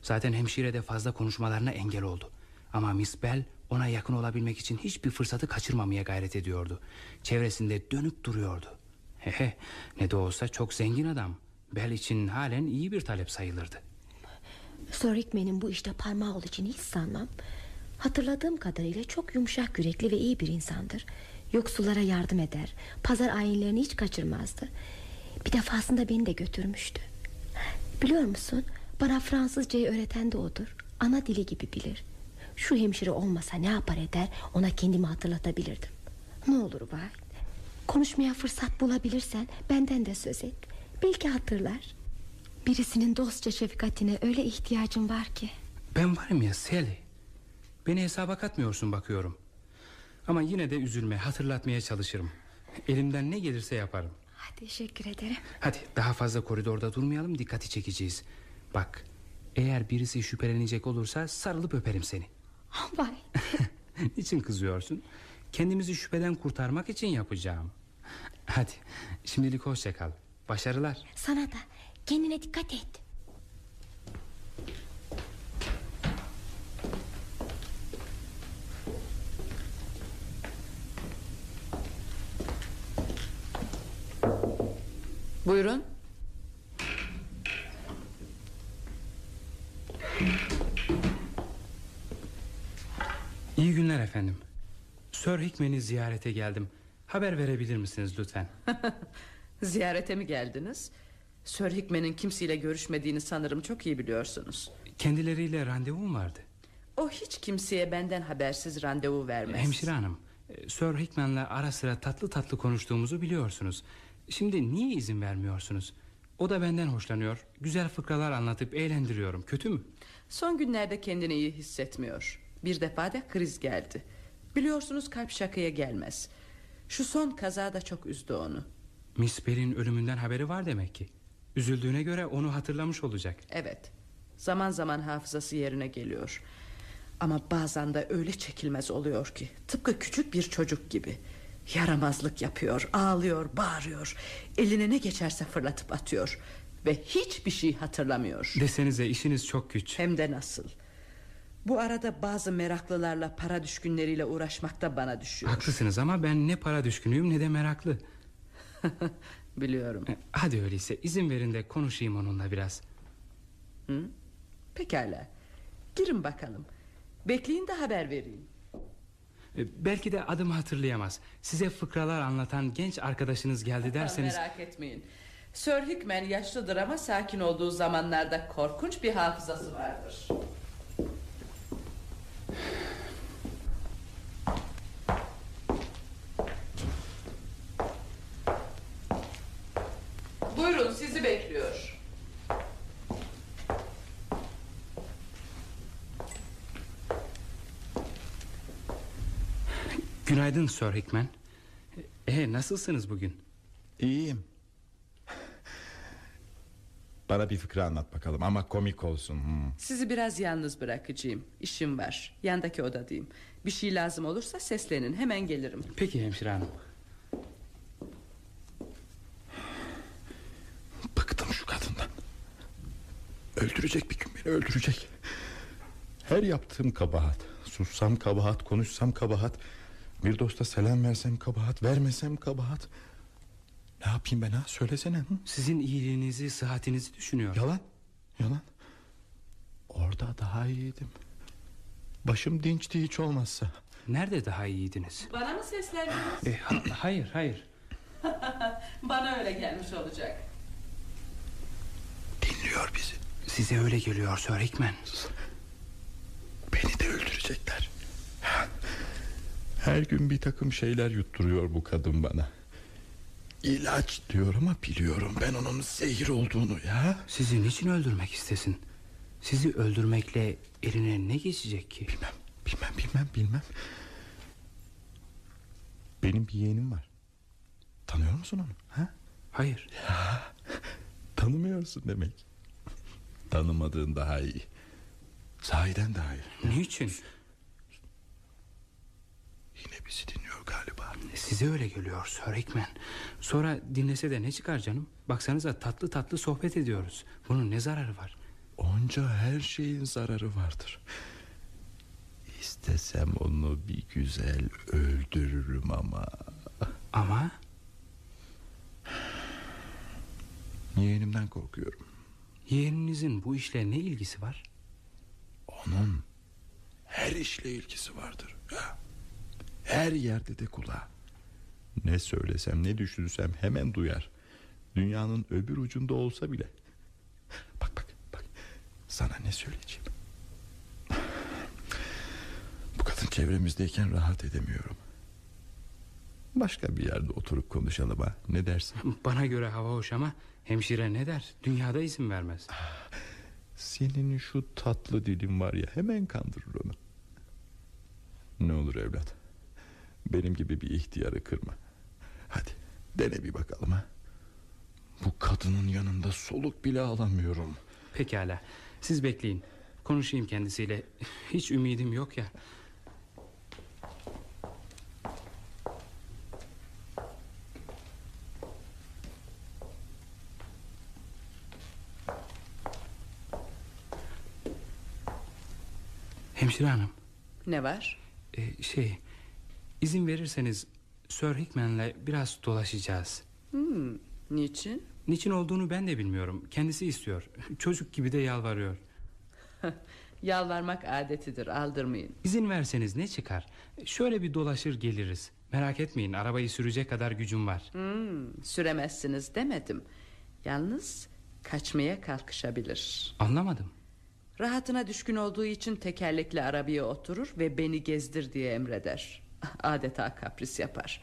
Zaten hemşire de fazla konuşmalarına engel oldu. Ama Miss Bell ona yakın olabilmek için hiçbir fırsatı kaçırmamaya gayret ediyordu. Çevresinde dönüp duruyordu. Hehe ne de olsa çok zengin adam. Bell için halen iyi bir talep sayılırdı. Sir Hickman'in bu işte parmağı olacağını hiç sanmam. Hatırladığım kadarıyla çok yumuşak yürekli ve iyi bir insandır. Yoksullara yardım eder. Pazar ayinlerini hiç kaçırmazdı. Bir defasında beni de götürmüştü. Biliyor musun? Bana Fransızcayı öğreten de odur. Ana dili gibi bilir. Şu hemşire olmasa ne yapar eder ona kendimi hatırlatabilirdim. Ne olur White. Konuşmaya fırsat bulabilirsen benden de söz et. Belki hatırlar. Birisinin dostça şefkatine öyle ihtiyacım var ki. Ben varım ya Sally. Beni hesaba katmıyorsun bakıyorum. Ama yine de üzülme hatırlatmaya çalışırım. Elimden ne gelirse yaparım. Teşekkür ederim. Hadi daha fazla koridorda durmayalım dikkati çekeceğiz. Bak eğer birisi şüphelenecek olursa sarılıp öperim seni. Vay. Niçin kızıyorsun? Kendimizi şüpheden kurtarmak için yapacağım. Hadi şimdilik hoşça kal. Başarılar. Sana da kendine dikkat et. Buyurun. İyi günler efendim. Sir Hickman'i ziyarete geldim. Haber verebilir misiniz lütfen? Ziyarete mi geldiniz? Sir Hickman'in kimseyle görüşmediğini sanırım çok iyi biliyorsunuz. Kendileriyle randevum vardı. O hiç kimseye benden habersiz randevu vermez. Hemşire hanım, e, Sir Hickman'la ara sıra tatlı tatlı konuştuğumuzu biliyorsunuz. Şimdi niye izin vermiyorsunuz? O da benden hoşlanıyor. Güzel fıkralar anlatıp eğlendiriyorum. Kötü mü? Son günlerde kendini iyi hissetmiyor. Bir defa da kriz geldi. Biliyorsunuz kalp şakaya gelmez. Şu son kaza da çok üzdü onu. Miss Bell'in ölümünden haberi var demek ki. Üzüldüğüne göre onu hatırlamış olacak. Evet. Zaman zaman hafızası yerine geliyor. Ama bazen de öyle çekilmez oluyor ki tıpkı küçük bir çocuk gibi. Yaramazlık yapıyor, ağlıyor, bağırıyor. Eline ne geçerse fırlatıp atıyor ve hiçbir şey hatırlamıyor. Desenize işiniz çok güç. Hem de nasıl? Bu arada bazı meraklılarla para düşkünleriyle uğraşmak da bana düşüyor. Haklısınız ama ben ne para düşkünüyüm ne de meraklı. Biliyorum. E, hadi öyleyse izin verin de konuşayım onunla biraz. Hı? Pekala. Girin bakalım. Bekleyin de haber vereyim. E, belki de adımı hatırlayamaz. Size fıkralar anlatan genç arkadaşınız geldi derseniz... Merak etmeyin. Sir Hickman yaşlıdır ama sakin olduğu zamanlarda korkunç bir hafızası vardır. Buyurun sizi bekliyor. Günaydın Sir Hickman. E, nasılsınız bugün? İyiyim. Bana bir fıkra anlat bakalım ama komik olsun. Hmm. Sizi biraz yalnız bırakacağım. İşim var. Yandaki odadayım. Bir şey lazım olursa seslenin. Hemen gelirim. Peki hemşire hanım. Öldürecek bir gün beni öldürecek. Her yaptığım kabahat. Sussam kabahat, konuşsam kabahat. Bir dosta selam versem kabahat, vermesem kabahat. Ne yapayım ben ha? Söylesene. Hı? Sizin iyiliğinizi, sıhhatinizi düşünüyor. Yalan. Yalan. Orada daha iyiydim. Başım dinçti hiç olmazsa. Nerede daha iyiydiniz? Bana mı seslendiniz? E, ha- hayır, hayır. Bana öyle gelmiş olacak. Dinliyor bizi. Size öyle geliyor Sir Hickman. Beni de öldürecekler. Her gün bir takım şeyler yutturuyor bu kadın bana. İlaç diyor ama biliyorum ben onun zehir olduğunu ya. Sizi niçin öldürmek istesin? Sizi öldürmekle eline ne geçecek ki? Bilmem, bilmem, bilmem, bilmem. Benim bir yeğenim var. Tanıyor musun onu? Ha? Hayır. Ya, tanımıyorsun demek. Tanımadığın daha iyi. Sahiden daha iyi. Niçin? Yine bizi dinliyor galiba. Size öyle geliyor Sir Hickman. Sonra dinlese de ne çıkar canım? Baksanıza tatlı tatlı sohbet ediyoruz. Bunun ne zararı var? Onca her şeyin zararı vardır. İstesem onu bir güzel öldürürüm ama... Ama? Yeğenimden korkuyorum. Yeğeninizin bu işle ne ilgisi var? Onun her işle ilgisi vardır. Her yerde de kulağı. Ne söylesem ne düşünsem hemen duyar. Dünyanın öbür ucunda olsa bile. Bak bak bak. Sana ne söyleyeceğim. Bu kadın çevremizdeyken rahat edemiyorum. Başka bir yerde oturup konuşalım ha. Ne dersin? Bana göre hava hoş ama hemşire ne der? Dünyada izin vermez. Senin şu tatlı dilin var ya hemen kandırır onu. Ne olur evlat. Benim gibi bir ihtiyarı kırma. Hadi dene bir bakalım ha. Bu kadının yanında soluk bile alamıyorum. Pekala. Siz bekleyin. Konuşayım kendisiyle. Hiç ümidim yok ya. Hemşire hanım. Ne var? e, şey izin verirseniz Sir Hickman'le biraz dolaşacağız. Hmm, niçin? Niçin olduğunu ben de bilmiyorum. Kendisi istiyor. Çocuk gibi de yalvarıyor. Yalvarmak adetidir aldırmayın. İzin verseniz ne çıkar? Şöyle bir dolaşır geliriz. Merak etmeyin arabayı sürecek kadar gücüm var. Hmm, süremezsiniz demedim. Yalnız kaçmaya kalkışabilir. Anlamadım. Rahatına düşkün olduğu için tekerlekli arabaya oturur ve beni gezdir diye emreder. Adeta kapris yapar.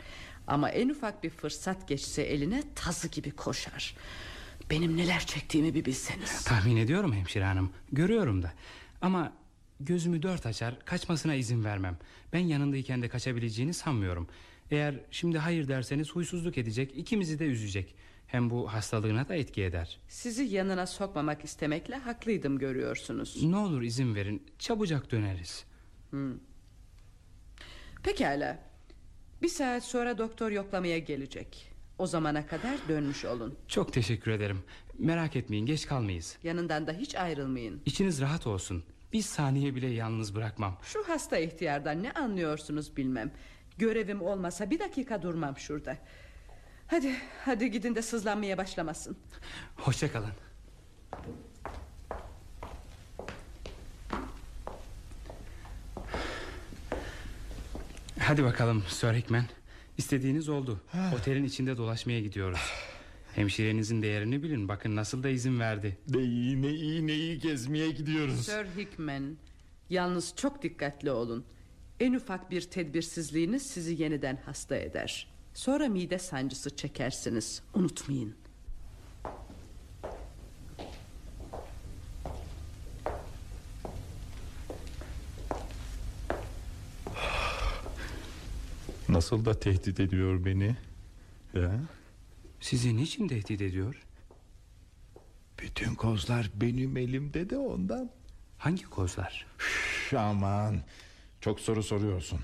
Ama en ufak bir fırsat geçse eline tazı gibi koşar. Benim neler çektiğimi bir bilseniz. Tahmin ediyorum hemşire hanım. Görüyorum da. Ama gözümü dört açar kaçmasına izin vermem. Ben yanındayken de kaçabileceğini sanmıyorum. Eğer şimdi hayır derseniz huysuzluk edecek ikimizi de üzecek Hem bu hastalığına da etki eder. Sizi yanına sokmamak istemekle haklıydım görüyorsunuz. Ne olur izin verin çabucak döneriz. Hmm. Pekala. Bir saat sonra doktor yoklamaya gelecek. O zamana kadar dönmüş olun. Çok teşekkür ederim. Merak etmeyin geç kalmayız. Yanından da hiç ayrılmayın. İçiniz rahat olsun. Bir saniye bile yalnız bırakmam. Şu hasta ihtiyardan ne anlıyorsunuz bilmem. Görevim olmasa bir dakika durmam şurada Hadi hadi gidin de sızlanmaya başlamasın. Hoşçakalın Hadi bakalım Sir Hickman. İstediğiniz oldu. Otelin içinde dolaşmaya gidiyoruz. Hemşirenizin değerini bilin. Bakın nasıl da izin verdi. Ne iyi ne iyi ne iyi gezmeye gidiyoruz. Sir Hickman Yalnız çok dikkatli olun. En ufak bir tedbirsizliğiniz sizi yeniden hasta eder Sonra mide sancısı çekersiniz Unutmayın Nasıl da tehdit ediyor beni ya? Sizi niçin tehdit ediyor? Bütün kozlar benim elimde de ondan Hangi kozlar? Üf, aman Çok soru soruyorsun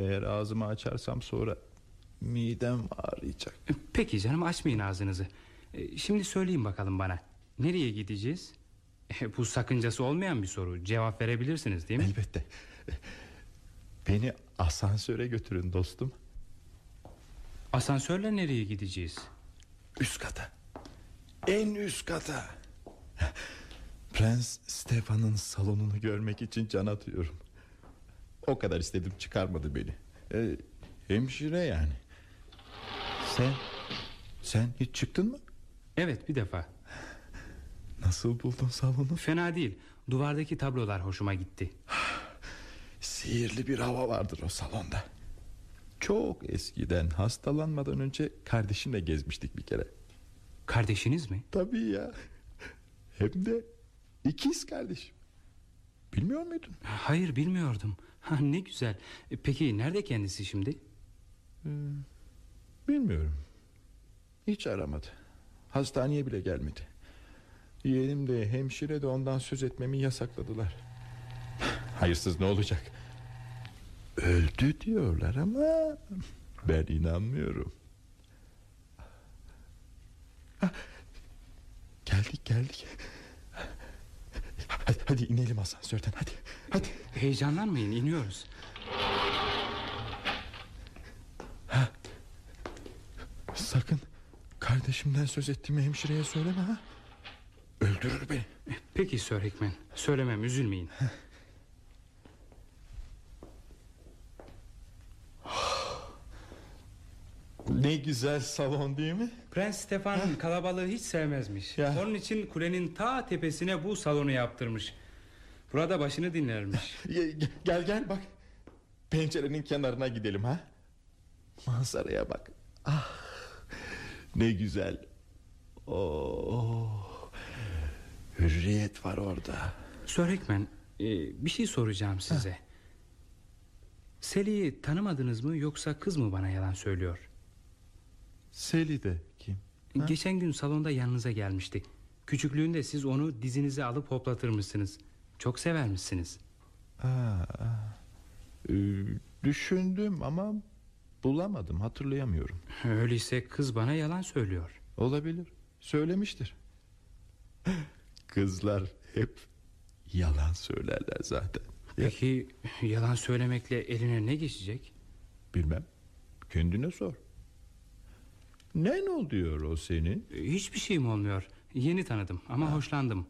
Eğer ağzımı açarsam sonra Midem ağrıyacak. Peki canım açmayın ağzınızı. E, Şimdi söyleyin bakalım bana Nereye gideceğiz? E, bu sakıncası olmayan bir soru Cevap verebilirsiniz değil mi? Elbette. Beni asansöre götürün dostum. Asansörle nereye gideceğiz? Üst kata. En üst kata. Prens Stefan'ın salonunu görmek için can atıyorum O kadar istedim çıkarmadı beni. Ee, Hemşire yani. Sen Sen hiç çıktın mı? Evet bir defa. Nasıl buldun salonu? Fena değil. Duvardaki tablolar hoşuma gitti. Sihirli bir hava vardır o salonda. Çok eskiden hastalanmadan önce Kardeşimle gezmiştik bir kere. Kardeşiniz mi? Tabii ya. Hem de ikiz kardeşim. Bilmiyor muydun? Hayır bilmiyordum ha, Ne güzel. E, Peki nerede kendisi şimdi? Hmm, bilmiyorum. Hiç aramadı. Hastaneye bile gelmedi. Yeğenim de hemşire de ondan söz etmemi yasakladılar. Hayırsız ne olacak? Öldü diyorlar ama Ben inanmıyorum. Geldik geldik Hadi, hadi inelim asansörden hadi, hadi. Heyecanlanmayın iniyoruz. Ha. Sakın Kardeşimden söz ettiğimi hemşireye söyleme ha. Öldürür beni. Peki Sir Hickman Söylemem üzülmeyin Ne güzel salon değil mi? Prens Stefan kalabalığı hiç sevmezmiş. Ya. Onun için kulenin ta tepesine bu salonu yaptırmış. Burada başını dinlermiş. Gel gel bak. Pencerenin kenarına gidelim ha? Manzaraya bak. Ah Ne güzel. Oh Hürriyet var orada. Sir Hickman e, Bir şey soracağım size. Ha. Sally'i tanımadınız mı yoksa kız mı bana yalan söylüyor Sally de kim? Ha? Geçen gün salonda yanınıza gelmişti Küçüklüğünde siz onu dizinize alıp hoplatırmışsınız Çok severmişsiniz Aa, e, Düşündüm ama bulamadım hatırlayamıyorum. Öyleyse kız bana yalan söylüyor. Olabilir söylemiştir. Kızlar hep yalan söylerler zaten. Peki yalan söylemekle eline ne geçecek? Bilmem kendine sor Ne ne oluyor o senin? Hiçbir şeyim olmuyor Yeni tanıdım ama ha. hoşlandım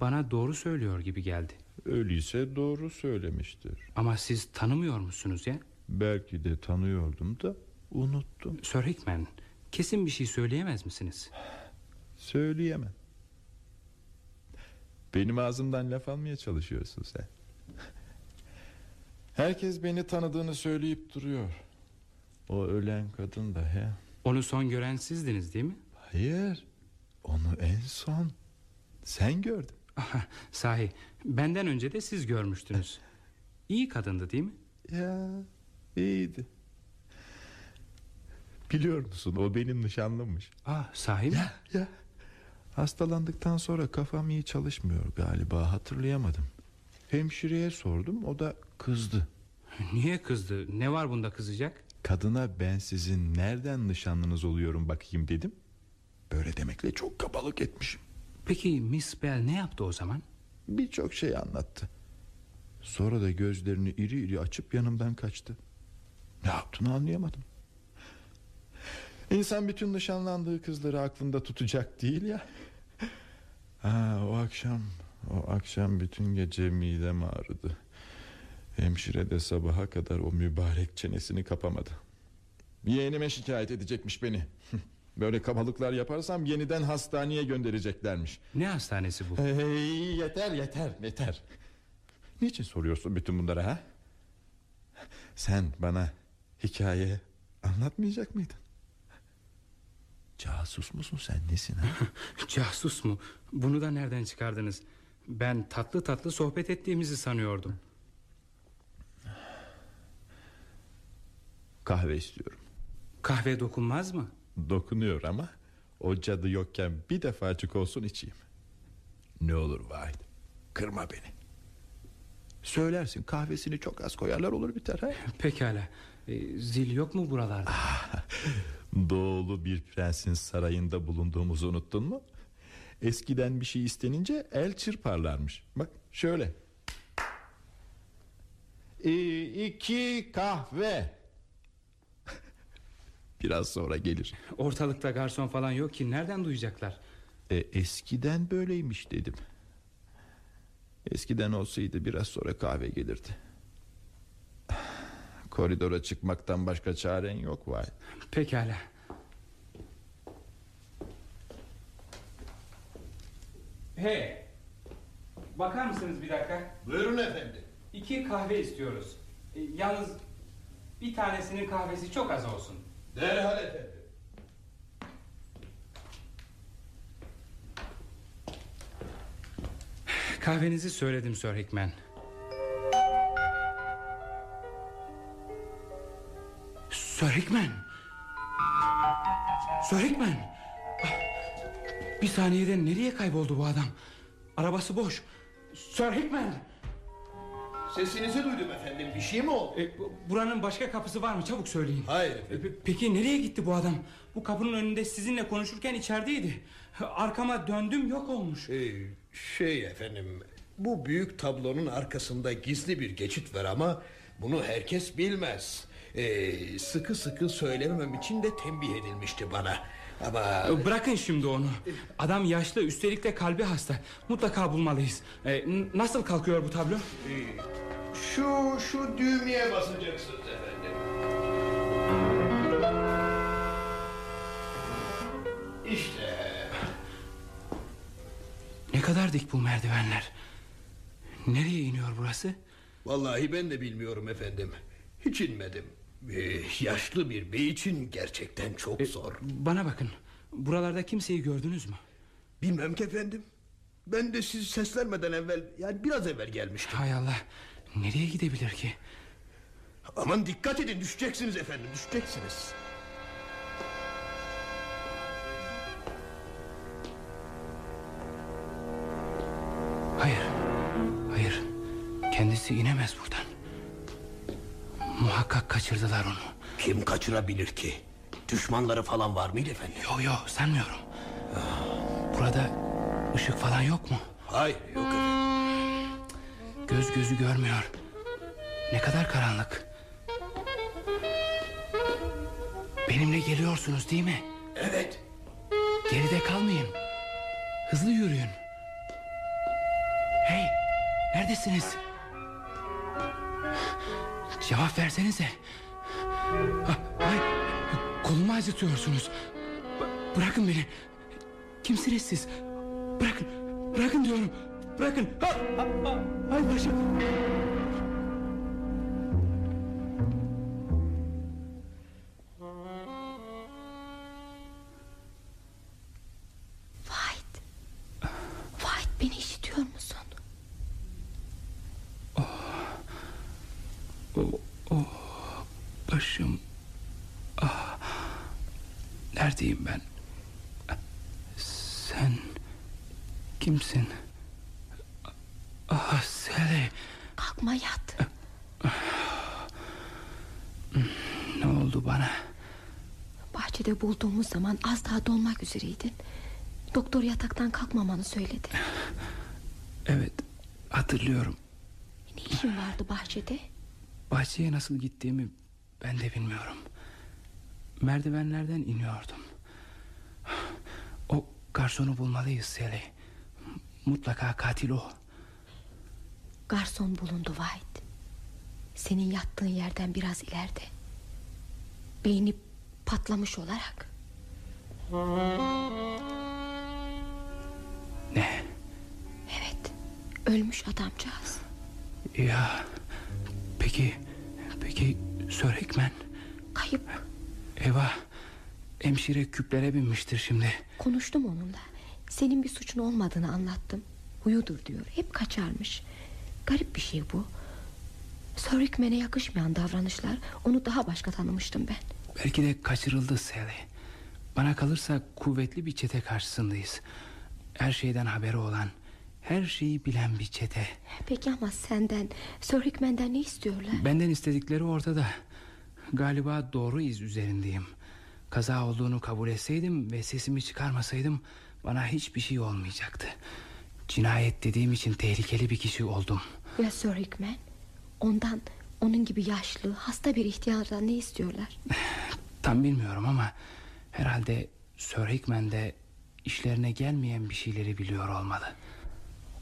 Bana doğru söylüyor gibi geldi Öyleyse doğru söylemiştir Ama siz tanımıyor musunuz ya? Belki de tanıyordum da unuttum Sir Hickman kesin bir şey söyleyemez misiniz? Söyleyemem Benim ağzımdan laf almaya çalışıyorsun sen Herkes beni tanıdığını söyleyip duruyor O ölen kadın da he Onu son gören sizdiniz değil mi? Hayır Onu en son Sen gördün Sahi benden önce de siz görmüştünüz İyi kadındı değil mi? Ya İyiydi. Biliyor musun o benim nişanlımmış. Ah sahi mi? Ya ya. Hastalandıktan sonra kafam iyi çalışmıyor galiba hatırlayamadım. Hemşireye sordum o da kızdı. Niye kızdı? Ne var bunda kızacak? Kadına ben sizin nereden nişanlınız oluyorum bakayım dedim. Böyle demekle çok kabalık etmişim. Peki Miss Bell ne yaptı o zaman? Birçok şey anlattı. Sonra da gözlerini iri iri açıp yanımdan kaçtı. Ne yaptığını anlayamadım. İnsan bütün nişanlandığı kızları aklında tutacak değil ya. Ha, o akşam o akşam bütün gece midem ağrıdı. Hemşire de sabaha kadar o mübarek çenesini kapamadı. Yeğenime şikayet edecekmiş beni. Böyle kabalıklar yaparsam yeniden hastaneye göndereceklermiş. Ne hastanesi bu? Hey, yeter yeter yeter. Niçin soruyorsun bütün bunları ha? Sen bana hikaye anlatmayacak mıydın? Casus musun sen nesin ha? Casus mu? Bunu da nereden çıkardınız? Ben tatlı tatlı sohbet ettiğimizi sanıyordum. Kahve istiyorum. Kahve dokunmaz mı? Dokunuyor ama o cadı yokken bir defacık olsun içeyim. Ne olur Vahit kırma beni. Söylersin kahvesini çok az koyarlar olur biter ha? Pekala. E, zil yok mu buralarda? Doğulu bir prensin sarayında bulunduğumuzu unuttun mu? Eskiden bir şey istenince el çırparlarmış. Bak şöyle. İ- iki kahve. Biraz sonra gelir. Ortalıkta garson falan yok ki nereden duyacaklar? E, eskiden böyleymiş dedim. Eskiden olsaydı biraz sonra kahve gelirdi. Koridora çıkmaktan başka çaren yok vay. Pekala. Hey! Bakar mısınız bir dakika? Buyurun efendim. İki kahve istiyoruz. E, yalnız bir tanesinin kahvesi çok az olsun. Derhal efendim. Kahvenizi söyledim Sir Hickman. Sir Hickman. Sir Hickman. Ah, Bir saniyede nereye kayboldu bu adam? Arabası boş. Sir Hickman. Sesinizi duydum efendim. Bir şey mi oldu? E, bu- buranın başka kapısı var mı? Çabuk söyleyin. Hayır efendim. E, Peki nereye gitti bu adam? Bu kapının önünde sizinle konuşurken içerideydi. Arkama döndüm yok olmuş. Ee, şey efendim. Bu büyük tablonun arkasında gizli bir geçit var ama bunu herkes bilmez. Ee, sıkı sıkı söylememem için de tembih edilmişti bana. Ama Bırakın şimdi onu. Adam yaşlı üstelik de kalbi hasta. Mutlaka bulmalıyız. E, n- nasıl kalkıyor bu tablo? şu şu düğmeye basacaksınız efendim. İşte Ne kadar dik bu merdivenler. Nereye iniyor burası? Vallahi ben de bilmiyorum efendim. Hiç inmedim. Ee, yaşlı bir bey için gerçekten çok zor. Bana bakın. Buralarda kimseyi gördünüz mü? Bilmem ki efendim. Ben de siz seslenmeden evvel yani biraz evvel gelmiştim. Hay Allah. Nereye gidebilir ki? Aman dikkat edin düşeceksiniz efendim düşeceksiniz. Hayır. Hayır. Kendisi inemez buradan. Muhakkak kaçırdılar onu. Kim kaçırabilir ki? Düşmanları falan var mıydı efendim? Yo yo sanmıyorum. Burada ışık falan yok mu? Hayır yok efendim. Göz gözü görmüyor. Ne kadar karanlık. Benimle geliyorsunuz değil mi? Evet. Geride kalmayın. Hızlı yürüyün. Hey, neredesiniz? Cevap versenize. Ha, Ay, kolumu acıtıyorsunuz. B- bırakın beni. Kimsiniz siz? Bırakın, bırakın diyorum. Bırakın. Ha, ha, ha. Ay başım. Bulduğumuz zaman az daha donmak üzereydin. Doktor yataktan kalkmamanı söyledi. Evet hatırlıyorum. Ne işin vardı bahçede? Bahçeye nasıl gittiğimi ben de bilmiyorum. Merdivenlerden iniyordum. O garsonu bulmalıyız Sally. Mutlaka katil o. Garson bulundu White. Senin yattığın yerden biraz ileride. Beyni patlamış olarak. Ne? Evet. Ölmüş adamcağız. Ya peki peki Sir Hickman Kayıp. Eyvah Hemşire küplere binmiştir şimdi Konuştum onunla. Senin bir suçun olmadığını anlattım. Huyudur diyor. Hep kaçarmış. Garip bir şey bu. Sir Hickman'e yakışmayan davranışlar. Onu daha başka tanımıştım ben. Belki de kaçırıldı Sally Bana kalırsa kuvvetli bir çete karşısındayız Her şeyden haberi olan Her şeyi bilen bir çete Peki ama senden Sir Hickman'den ne istiyorlar? Benden istedikleri ortada Galiba doğru iz üzerindeyim Kaza olduğunu kabul etseydim Ve sesimi çıkarmasaydım Bana hiçbir şey olmayacaktı Cinayet dediğim için tehlikeli bir kişi oldum Ya Sir Hickman? Ondan onun gibi yaşlı hasta bir ihtiyardan ne istiyorlar? Tam bilmiyorum ama Herhalde Sir Hickman de işlerine gelmeyen bir şeyleri biliyor olmalı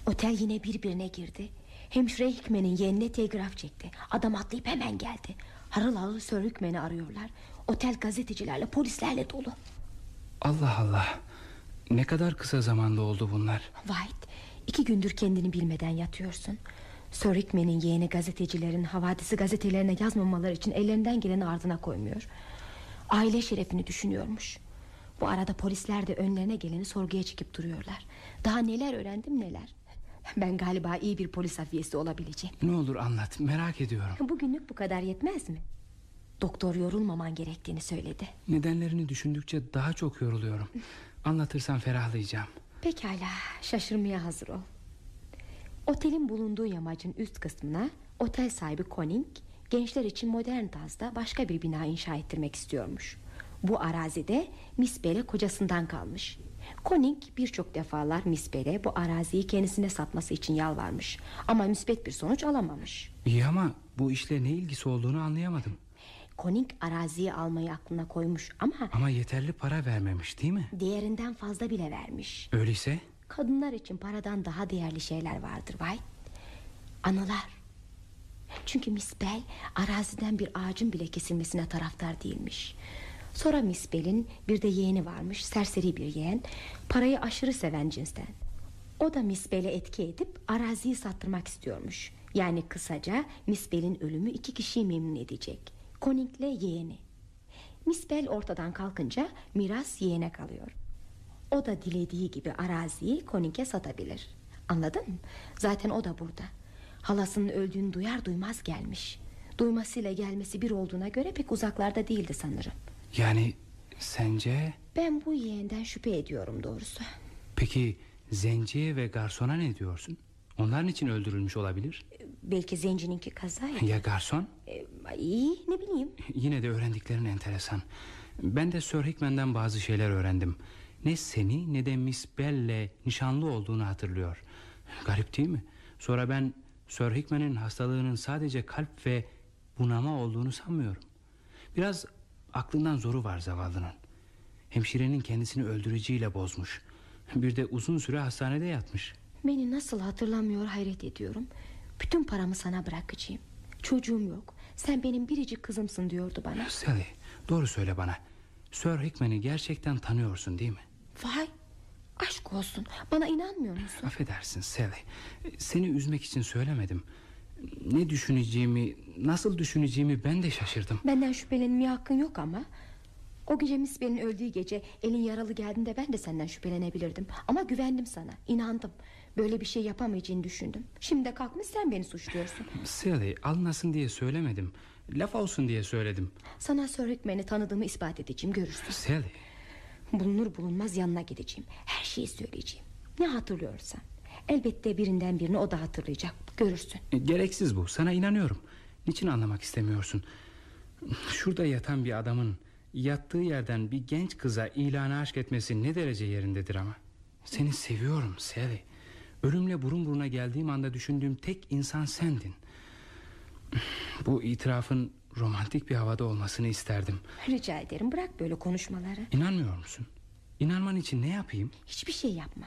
Otel yine birbirine girdi. Hemşire Hickman'in yeğenine telgraf çekti. Adam atlayıp hemen geldi. Harıl harıl Sir Hickman'i arıyorlar. Otel gazetecilerle polislerle dolu. Allah Allah Ne kadar kısa zamanda oldu bunlar White iki gündür kendini bilmeden yatıyorsun. Sir Hickman'in yeğeni gazetecilerin havadisi gazetelerine yazmamaları için ellerinden geleni ardına koymuyor. Aile şerefini düşünüyormuş. Bu arada polisler de önlerine geleni sorguya çekip duruyorlar. Daha neler öğrendim neler. Ben galiba iyi bir polis hafiyesi olabileceğim. Ne olur anlat merak ediyorum Bugünlük bu kadar yetmez mi? Doktor yorulmaman gerektiğini söyledi. Nedenlerini düşündükçe daha çok yoruluyorum Anlatırsan ferahlayacağım Pekala şaşırmaya hazır ol. Otelin bulunduğu yamacın üst kısmına otel sahibi Koning gençler için modern tarzda başka bir bina inşa ettirmek istiyormuş. Bu arazide Miss Bell'e kocasından kalmış. Koning birçok defalar Miss Bell'e bu araziyi kendisine satması için yalvarmış. Ama müspet bir sonuç alamamış. İyi ama bu işle ne ilgisi olduğunu anlayamadım Koning araziyi almayı aklına koymuş ama Ama yeterli para vermemiş değil mi değerinden fazla bile vermiş. Öyleyse Kadınlar için paradan daha değerli şeyler vardır White. Anılar. Çünkü Miss Bell araziden bir ağacın bile kesilmesine taraftar değilmiş. Sonra Miss Bell'in bir de yeğeni varmış, serseri bir yeğen, parayı aşırı seven cinsten. O da Miss Bell'e etki edip araziyi sattırmak istiyormuş. Yani kısaca Miss Bell'in ölümü iki kişiyi memnun edecek. Koning'le yeğeni. Miss Bell ortadan kalkınca miras yeğene kalıyor. O da dilediği gibi araziyi Koning'e satabilir. Anladın mı? Zaten o da burada. Halasının öldüğünü duyar duymaz gelmiş. Duymasıyla gelmesi bir olduğuna göre pek uzaklarda değildi sanırım. Yani sence Ben bu yeğenden şüphe ediyorum doğrusu. Peki zenciye ve garsona ne diyorsun Onlar için öldürülmüş olabilir Belki zencininki kazaydı. Ya garson Ee, iyi ne bileyim. Yine de öğrendiklerin enteresan Ben de Sir Hickman'den bazı şeyler öğrendim Ne seni ne de Miss Bell'le nişanlı olduğunu hatırlıyor Garip değil mi Sonra ben Sir Hickman'in hastalığının sadece kalp ve bunama olduğunu sanmıyorum Biraz aklından zoru var zavallının Hemşirenin kendisini öldürücüyle bozmuş Bir de uzun süre hastanede yatmış Beni nasıl hatırlamıyor hayret ediyorum. Bütün paramı sana bırakacağım. Çocuğum yok. Sen benim biricik kızımsın diyordu bana. Sally doğru söyle bana Sir Hickman'i gerçekten tanıyorsun değil mi? Vay aşk olsun. Bana inanmıyor musun? Affedersin Sally Seni üzmek için söylemedim Ne düşüneceğimi Nasıl düşüneceğimi ben de şaşırdım Benden şüphelenmeye hakkın yok ama. O gece Miss Bell'in öldüğü gece elin yaralı geldiğinde ben de senden şüphelenebilirdim. Ama güvendim sana, inandım. Böyle bir şey yapamayacağını düşündüm. Şimdi de kalkmış sen beni suçluyorsun. Sally alınasın diye söylemedim Laf olsun diye söyledim Sana Sir Hickman'i tanıdığımı ispat edeceğim görürsün. Sally Bulunur bulunmaz yanına gideceğim. Her şeyi söyleyeceğim. Ne hatırlıyorsan. Elbette birinden birini o da hatırlayacak. Görürsün. E, Gereksiz bu. Sana inanıyorum. Niçin anlamak istemiyorsun? Şurada yatan bir adamın Yattığı yerden bir genç kıza ilanı aşk etmesi ne derece yerindedir ama? Seni seviyorum Sally. Ölümle burun buruna geldiğim anda düşündüğüm tek insan sendin. Bu itirafın romantik bir havada olmasını isterdim. Rica ederim bırak böyle konuşmaları. İnanmıyor musun? İnanman için ne yapayım? Hiçbir şey yapma.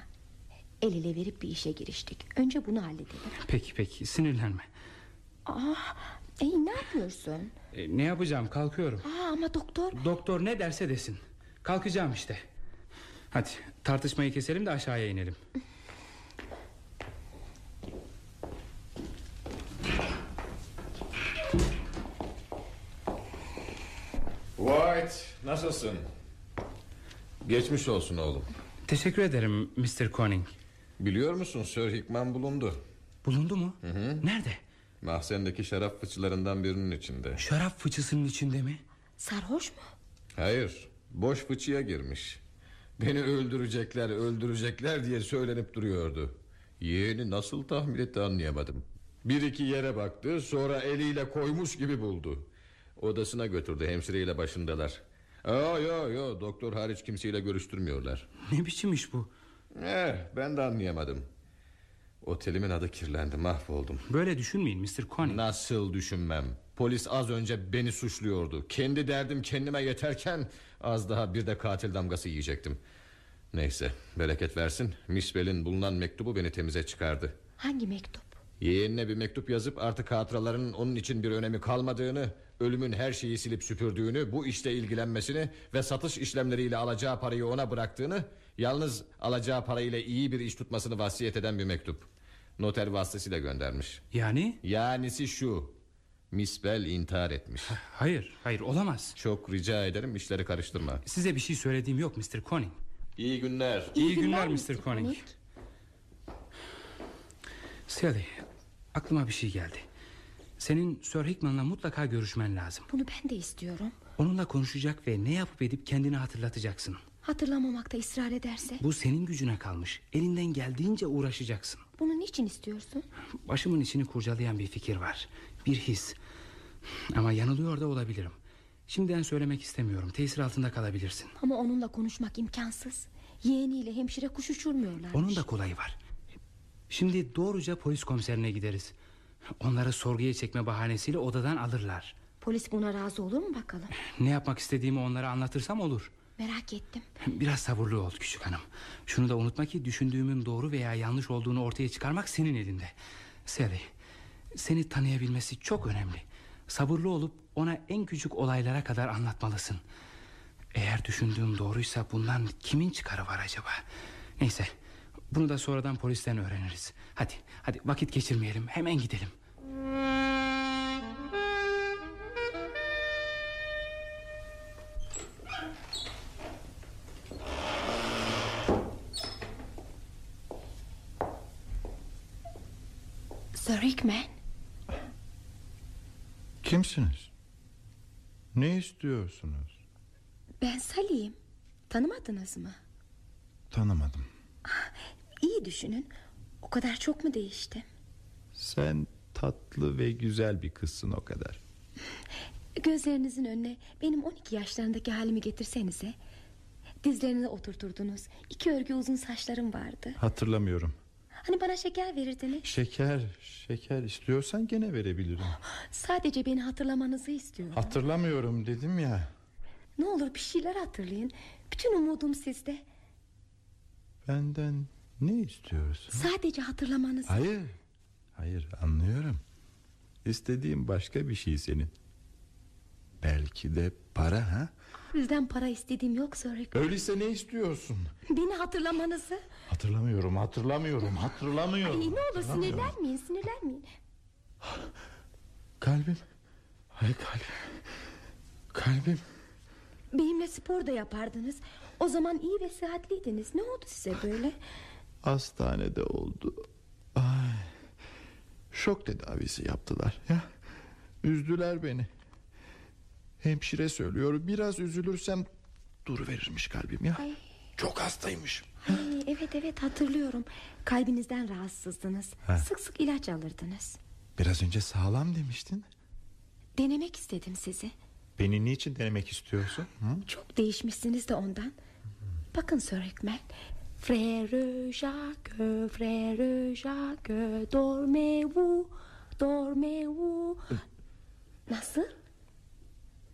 El ele verip bir işe giriştik. Önce bunu halledelim. Peki peki. Sinirlenme. Aa, e, ne yapıyorsun? E, ne yapacağım? Kalkıyorum. Aa, ama doktor Doktor ne derse desin. Kalkacağım işte. Hadi tartışmayı keselim de aşağıya inelim White nasılsın? Geçmiş olsun oğlum. Teşekkür ederim Mr. Conning Biliyor musun Sir Hickman bulundu. Bulundu mu? Hı hı. Nerede? Mahzendeki şarap fıçılarından birinin içinde. Şarap fıçısının içinde mi? Sarhoş mu? Hayır boş fıçıya girmiş. Beni öldürecekler öldürecekler diye söylenip duruyordu. Yeğeni nasıl tahmin etti anlayamadım. Bir iki yere baktı sonra eliyle koymuş gibi buldu. Odasına götürdü hemşireyle başındalar. Aa, yo yo doktor hariç kimseyle görüştürmüyorlar. Ne biçim iş bu? Eh, ben de anlayamadım. Otelimin adı kirlendi mahvoldum. Böyle düşünmeyin Mr. Conning. Nasıl düşünmem? Polis az önce beni suçluyordu. Kendi derdim kendime yeterken az daha bir de katil damgası yiyecektim. Neyse bereket versin. Miss Bell'in bulunan mektubu beni temize çıkardı. Hangi mektup? Yeğenine bir mektup yazıp artık hatıralarının onun için bir önemi kalmadığını... ...ölümün her şeyi silip süpürdüğünü... ...bu işte ilgilenmesini ve satış işlemleriyle alacağı parayı ona bıraktığını... ...yalnız alacağı parayla iyi bir iş tutmasını vasiyet eden bir mektup. Noter vasıtasıyla göndermiş. Yani? Yanisi şu. Miss Bell intihar etmiş. Hayır, hayır olamaz. Çok rica ederim işleri karıştırma. Size bir şey söylediğim yok Mr. Conning. İyi günler. İyi, İyi günler, günler Mr. Conning. Sally, aklıma bir şey geldi. Senin Sir Hickman'la mutlaka görüşmen lazım. Bunu ben de istiyorum. Onunla konuşacak ve ne yapıp edip kendini hatırlatacaksın. Hatırlamamakta ısrar ederse? Bu senin gücüne kalmış. Elinden geldiğince uğraşacaksın. Bunu niçin istiyorsun? Başımın içini kurcalayan bir fikir var. Bir his. Ama yanılıyor da olabilirim. Şimdiden söylemek istemiyorum. Tesir altında kalabilirsin. Ama onunla konuşmak imkansız. Yeğeniyle hemşire kuş uçurmuyorlar. Onun da kolayı var. Şimdi doğruca polis komiserine gideriz. Onları sorguya çekme bahanesiyle odadan alırlar. Polis buna razı olur mu bakalım? Ne yapmak istediğimi onlara anlatırsam olur. Merak ettim. Biraz sabırlı ol küçük hanım. Şunu da unutma ki düşündüğümün doğru veya yanlış olduğunu ortaya çıkarmak senin elinde. Sally, seni tanıyabilmesi çok önemli. Sabırlı olup ona en küçük olaylara kadar anlatmalısın. Eğer düşündüğüm doğruysa bundan kimin çıkarı var acaba? Neyse, bunu da sonradan polisten öğreniriz. Hadi, hadi vakit geçirmeyelim. Hemen gidelim. Sir Hickman. Kimsiniz? Ne istiyorsunuz? Ben Salih'im. Tanımadınız mı? Tanımadım. İyi düşünün. O kadar çok mu değiştim? Sen tatlı ve güzel bir kızsın o kadar. Gözlerinizin önüne benim 12 yaşlarındaki halimi getirsenize. Dizlerine oturturdunuz. İki örgü uzun saçlarım vardı. Hatırlamıyorum. Hani bana şeker verirdiniz. Şeker, şeker istiyorsan gene verebilirim. Sadece beni hatırlamanızı istiyorum. Hatırlamıyorum dedim ya. Ne olur bir şeyler hatırlayın. Bütün umudum sizde. Benden ne istiyorsun? Sadece hatırlamanızı. Hayır, hayır anlıyorum. İstediğim başka bir şey senin. Belki de para ha? Sizden para istediğim yok Hickman. Öyleyse ne istiyorsun? Beni hatırlamanızı. Hatırlamıyorum, hatırlamıyorum, hatırlamıyorum. Ay, ne olur sinirlenmeyin, sinirlenmeyin. Kalbim, ay kalbim, kalbim. Benimle spor da yapardınız. O zaman iyi ve sıhhatliydiniz. Ne oldu size böyle? Hastanede oldu. Ay. Şok tedavisi yaptılar ya. Üzdüler beni. Hemşire söylüyor biraz üzülürsem dur verirmiş kalbim ya. Ay. Çok hastaymış. Ay, evet evet hatırlıyorum. Kalbinizden rahatsızdınız. Ha. Sık sık ilaç alırdınız. Biraz önce sağlam demiştin. Denemek istedim sizi. Beni niçin denemek istiyorsun? Hı? Çok değişmişsiniz de ondan. Bakın Sir Hikmet. Frère Jacques, Frère Jacques, dormez-vous, dormez-vous. Nasıl?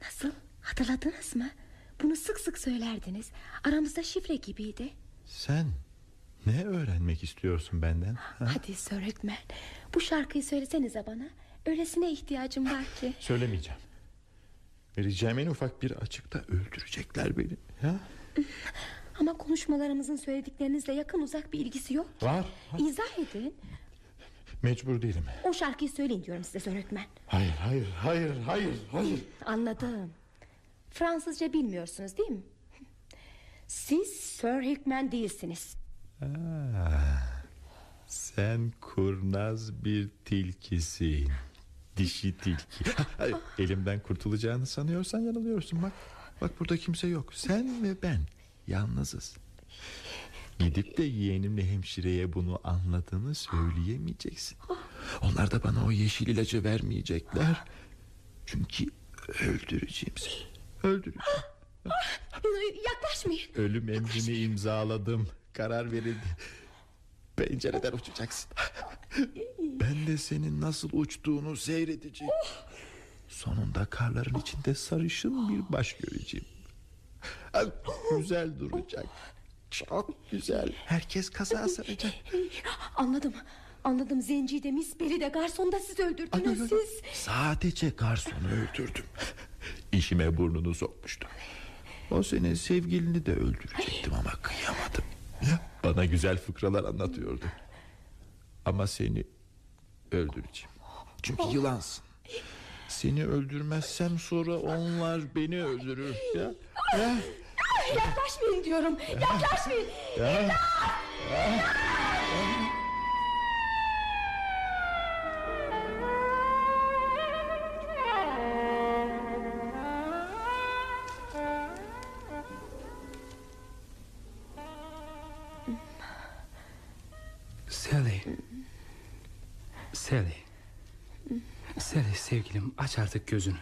Nasıl? Hatırladınız mı? Bunu sık sık söylerdiniz. Aramızda şifre gibiydi. Sen ne öğrenmek istiyorsun benden? Ha? Hadi Sir. Bu şarkıyı söylesenize bana. Öylesine ihtiyacım var ki. Söylemeyeceğim. Vereceğim en ufak bir açıkta öldürecekler beni. Ya? Ama konuşmalarımızın söylediklerinizle yakın uzak bir ilgisi yok. ki. Var, İzah edin. Mecbur değilim. O şarkıyı söyleyin diyorum size Hikmet. Hayır, hayır, hayır, hayır, hayır. Anladım. Fransızca bilmiyorsunuz değil mi? Siz Sir Hickman değilsiniz. Ah, sen kurnaz bir tilkisin. Dişi tilki. Elimden kurtulacağını sanıyorsan yanılıyorsun bak. Bak burada kimse yok. Sen ve ben yalnızız. Gidip de yeğenimle hemşireye bunu anladığını söyleyemeyeceksin. Onlar da bana o yeşil ilacı vermeyecekler. Çünkü öldüreceğim seni. Öldüreceğim. Yaklaşmayın. Ölüm emrini imzaladım. Karar verildi. Pencereden uçacaksın. Ben de senin nasıl uçtuğunu seyredeceğim. Sonunda karların içinde sarışın bir baş göreceğim. Güzel duracak. Çok güzel. Herkes kaza saracak. Anladım. Anladım. Zenci de misberi de garson da siz öldürdünüz siz. Sadece garsonu öldürdüm. İşime burnunu sokmuştu. O senin sevgilini de öldürecektim ama kıyamadım. Ya, bana güzel fıkralar anlatıyordu. Ama seni öldüreceğim. Çünkü yılansın. Seni öldürmezsem sonra onlar beni öldürür. Ya, ya, Yaklaşmayın diyorum. Yaklaşmayın. ya. Sally. Sally. Sally sevgilim aç artık gözünü.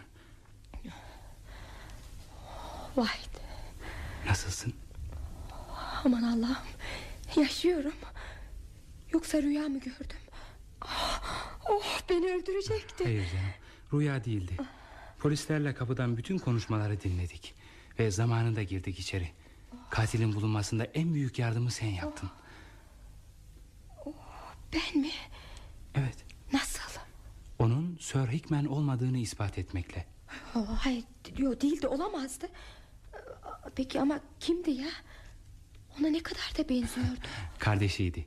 White. Nasılsın? Aman Allah'ım. Yaşıyorum. Yoksa rüya mı gördüm? Oh beni öldürecekti. Hayır canım. Rüya değildi. Polislerle kapıdan bütün konuşmaları dinledik. Ve zamanında girdik içeri. Katilin bulunmasında en büyük yardımı sen yaptın. Ben mi? Evet. Nasıl? Onun Sir Hickman olmadığını ispat etmekle. Oh, hayır yok değildi olamazdı. Peki ama kimdi ya? Ona ne kadar da benziyordu. Kardeşiydi.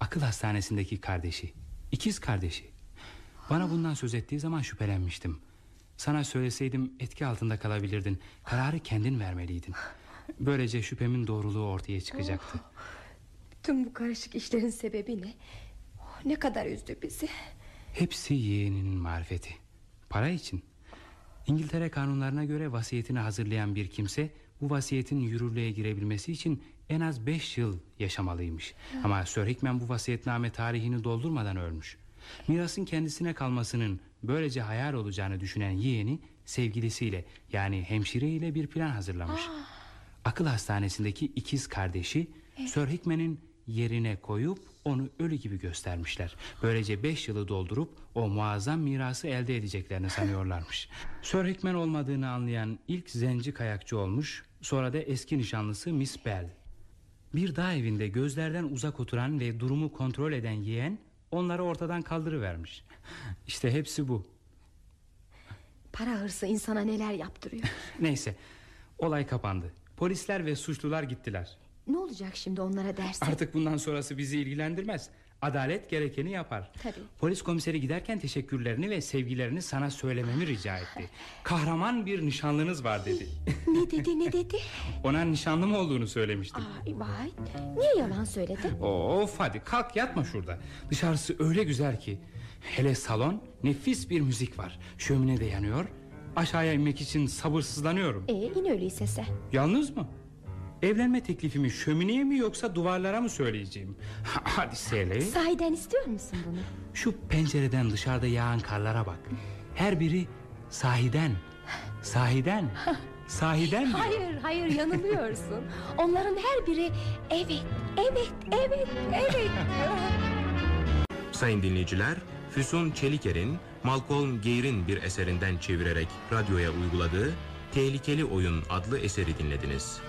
Akıl hastanesindeki kardeşi. İkiz kardeşi. Bana bundan söz ettiği zaman şüphelenmiştim. Sana söyleseydim etki altında kalabilirdin. Kararı kendin vermeliydin. Böylece şüphemin doğruluğu ortaya çıkacaktı. Tüm bu karışık işlerin sebebi ne? Oh, ne kadar üzdü bizi. Hepsi yeğeninin marifeti. Para için. İngiltere kanunlarına göre vasiyetini hazırlayan bir kimse bu vasiyetin yürürlüğe girebilmesi için en az beş yıl yaşamalıymış. Ama Sir Hickman bu vasiyetname tarihini doldurmadan ölmüş. Mirasın kendisine kalmasının böylece hayal olacağını düşünen yeğeni sevgilisiyle yani hemşireyle bir plan hazırlamış. Akıl hastanesindeki ikiz kardeşi Sir Hickman'in yerine koyup onu ölü gibi göstermişler. Böylece beş yılı doldurup o muazzam mirası elde edeceklerini sanıyorlarmış. Sir Hickman olmadığını anlayan ilk zenci kayakçı olmuş. Sonra da eski nişanlısı Miss Bell. Bir dağ evinde gözlerden uzak oturan ve durumu kontrol eden yeğen onları ortadan kaldırıvermiş. İşte hepsi bu. Para hırsı insana neler yaptırıyor. Neyse olay kapandı. Polisler ve suçlular gittiler. ne olacak şimdi onlara dersin? Artık bundan sonrası bizi ilgilendirmez. Adalet gerekeni yapar. Tabii. Polis komiseri giderken teşekkürlerini ve sevgilerini sana söylememi rica etti. Kahraman bir nişanlınız var dedi. ne dedi ne dedi? Ona nişanlım olduğunu söylemiştim. Ay vay. Niye yalan söyledi? Of hadi kalk yatma şurada. Dışarısı öyle güzel ki. Hele salon nefis bir müzik var. Şömine de yanıyor. Aşağıya inmek için sabırsızlanıyorum. E in öyleyse sen. Yalnız mı? Evlenme teklifimi şömineye mi yoksa duvarlara mı söyleyeceğim? Hadi söyle. Sahiden istiyor musun bunu? Şu pencereden dışarıda yağan karlara bak. Her biri sahiden, sahiden, sahiden diyor. Hayır hayır yanılıyorsun. Onların her biri evet evet evet evet. Sayın dinleyiciler, Füsun Çeliker'in Malcolm Geir'in bir eserinden çevirerek radyoya uyguladığı Tehlikeli Oyun adlı eseri dinlediniz.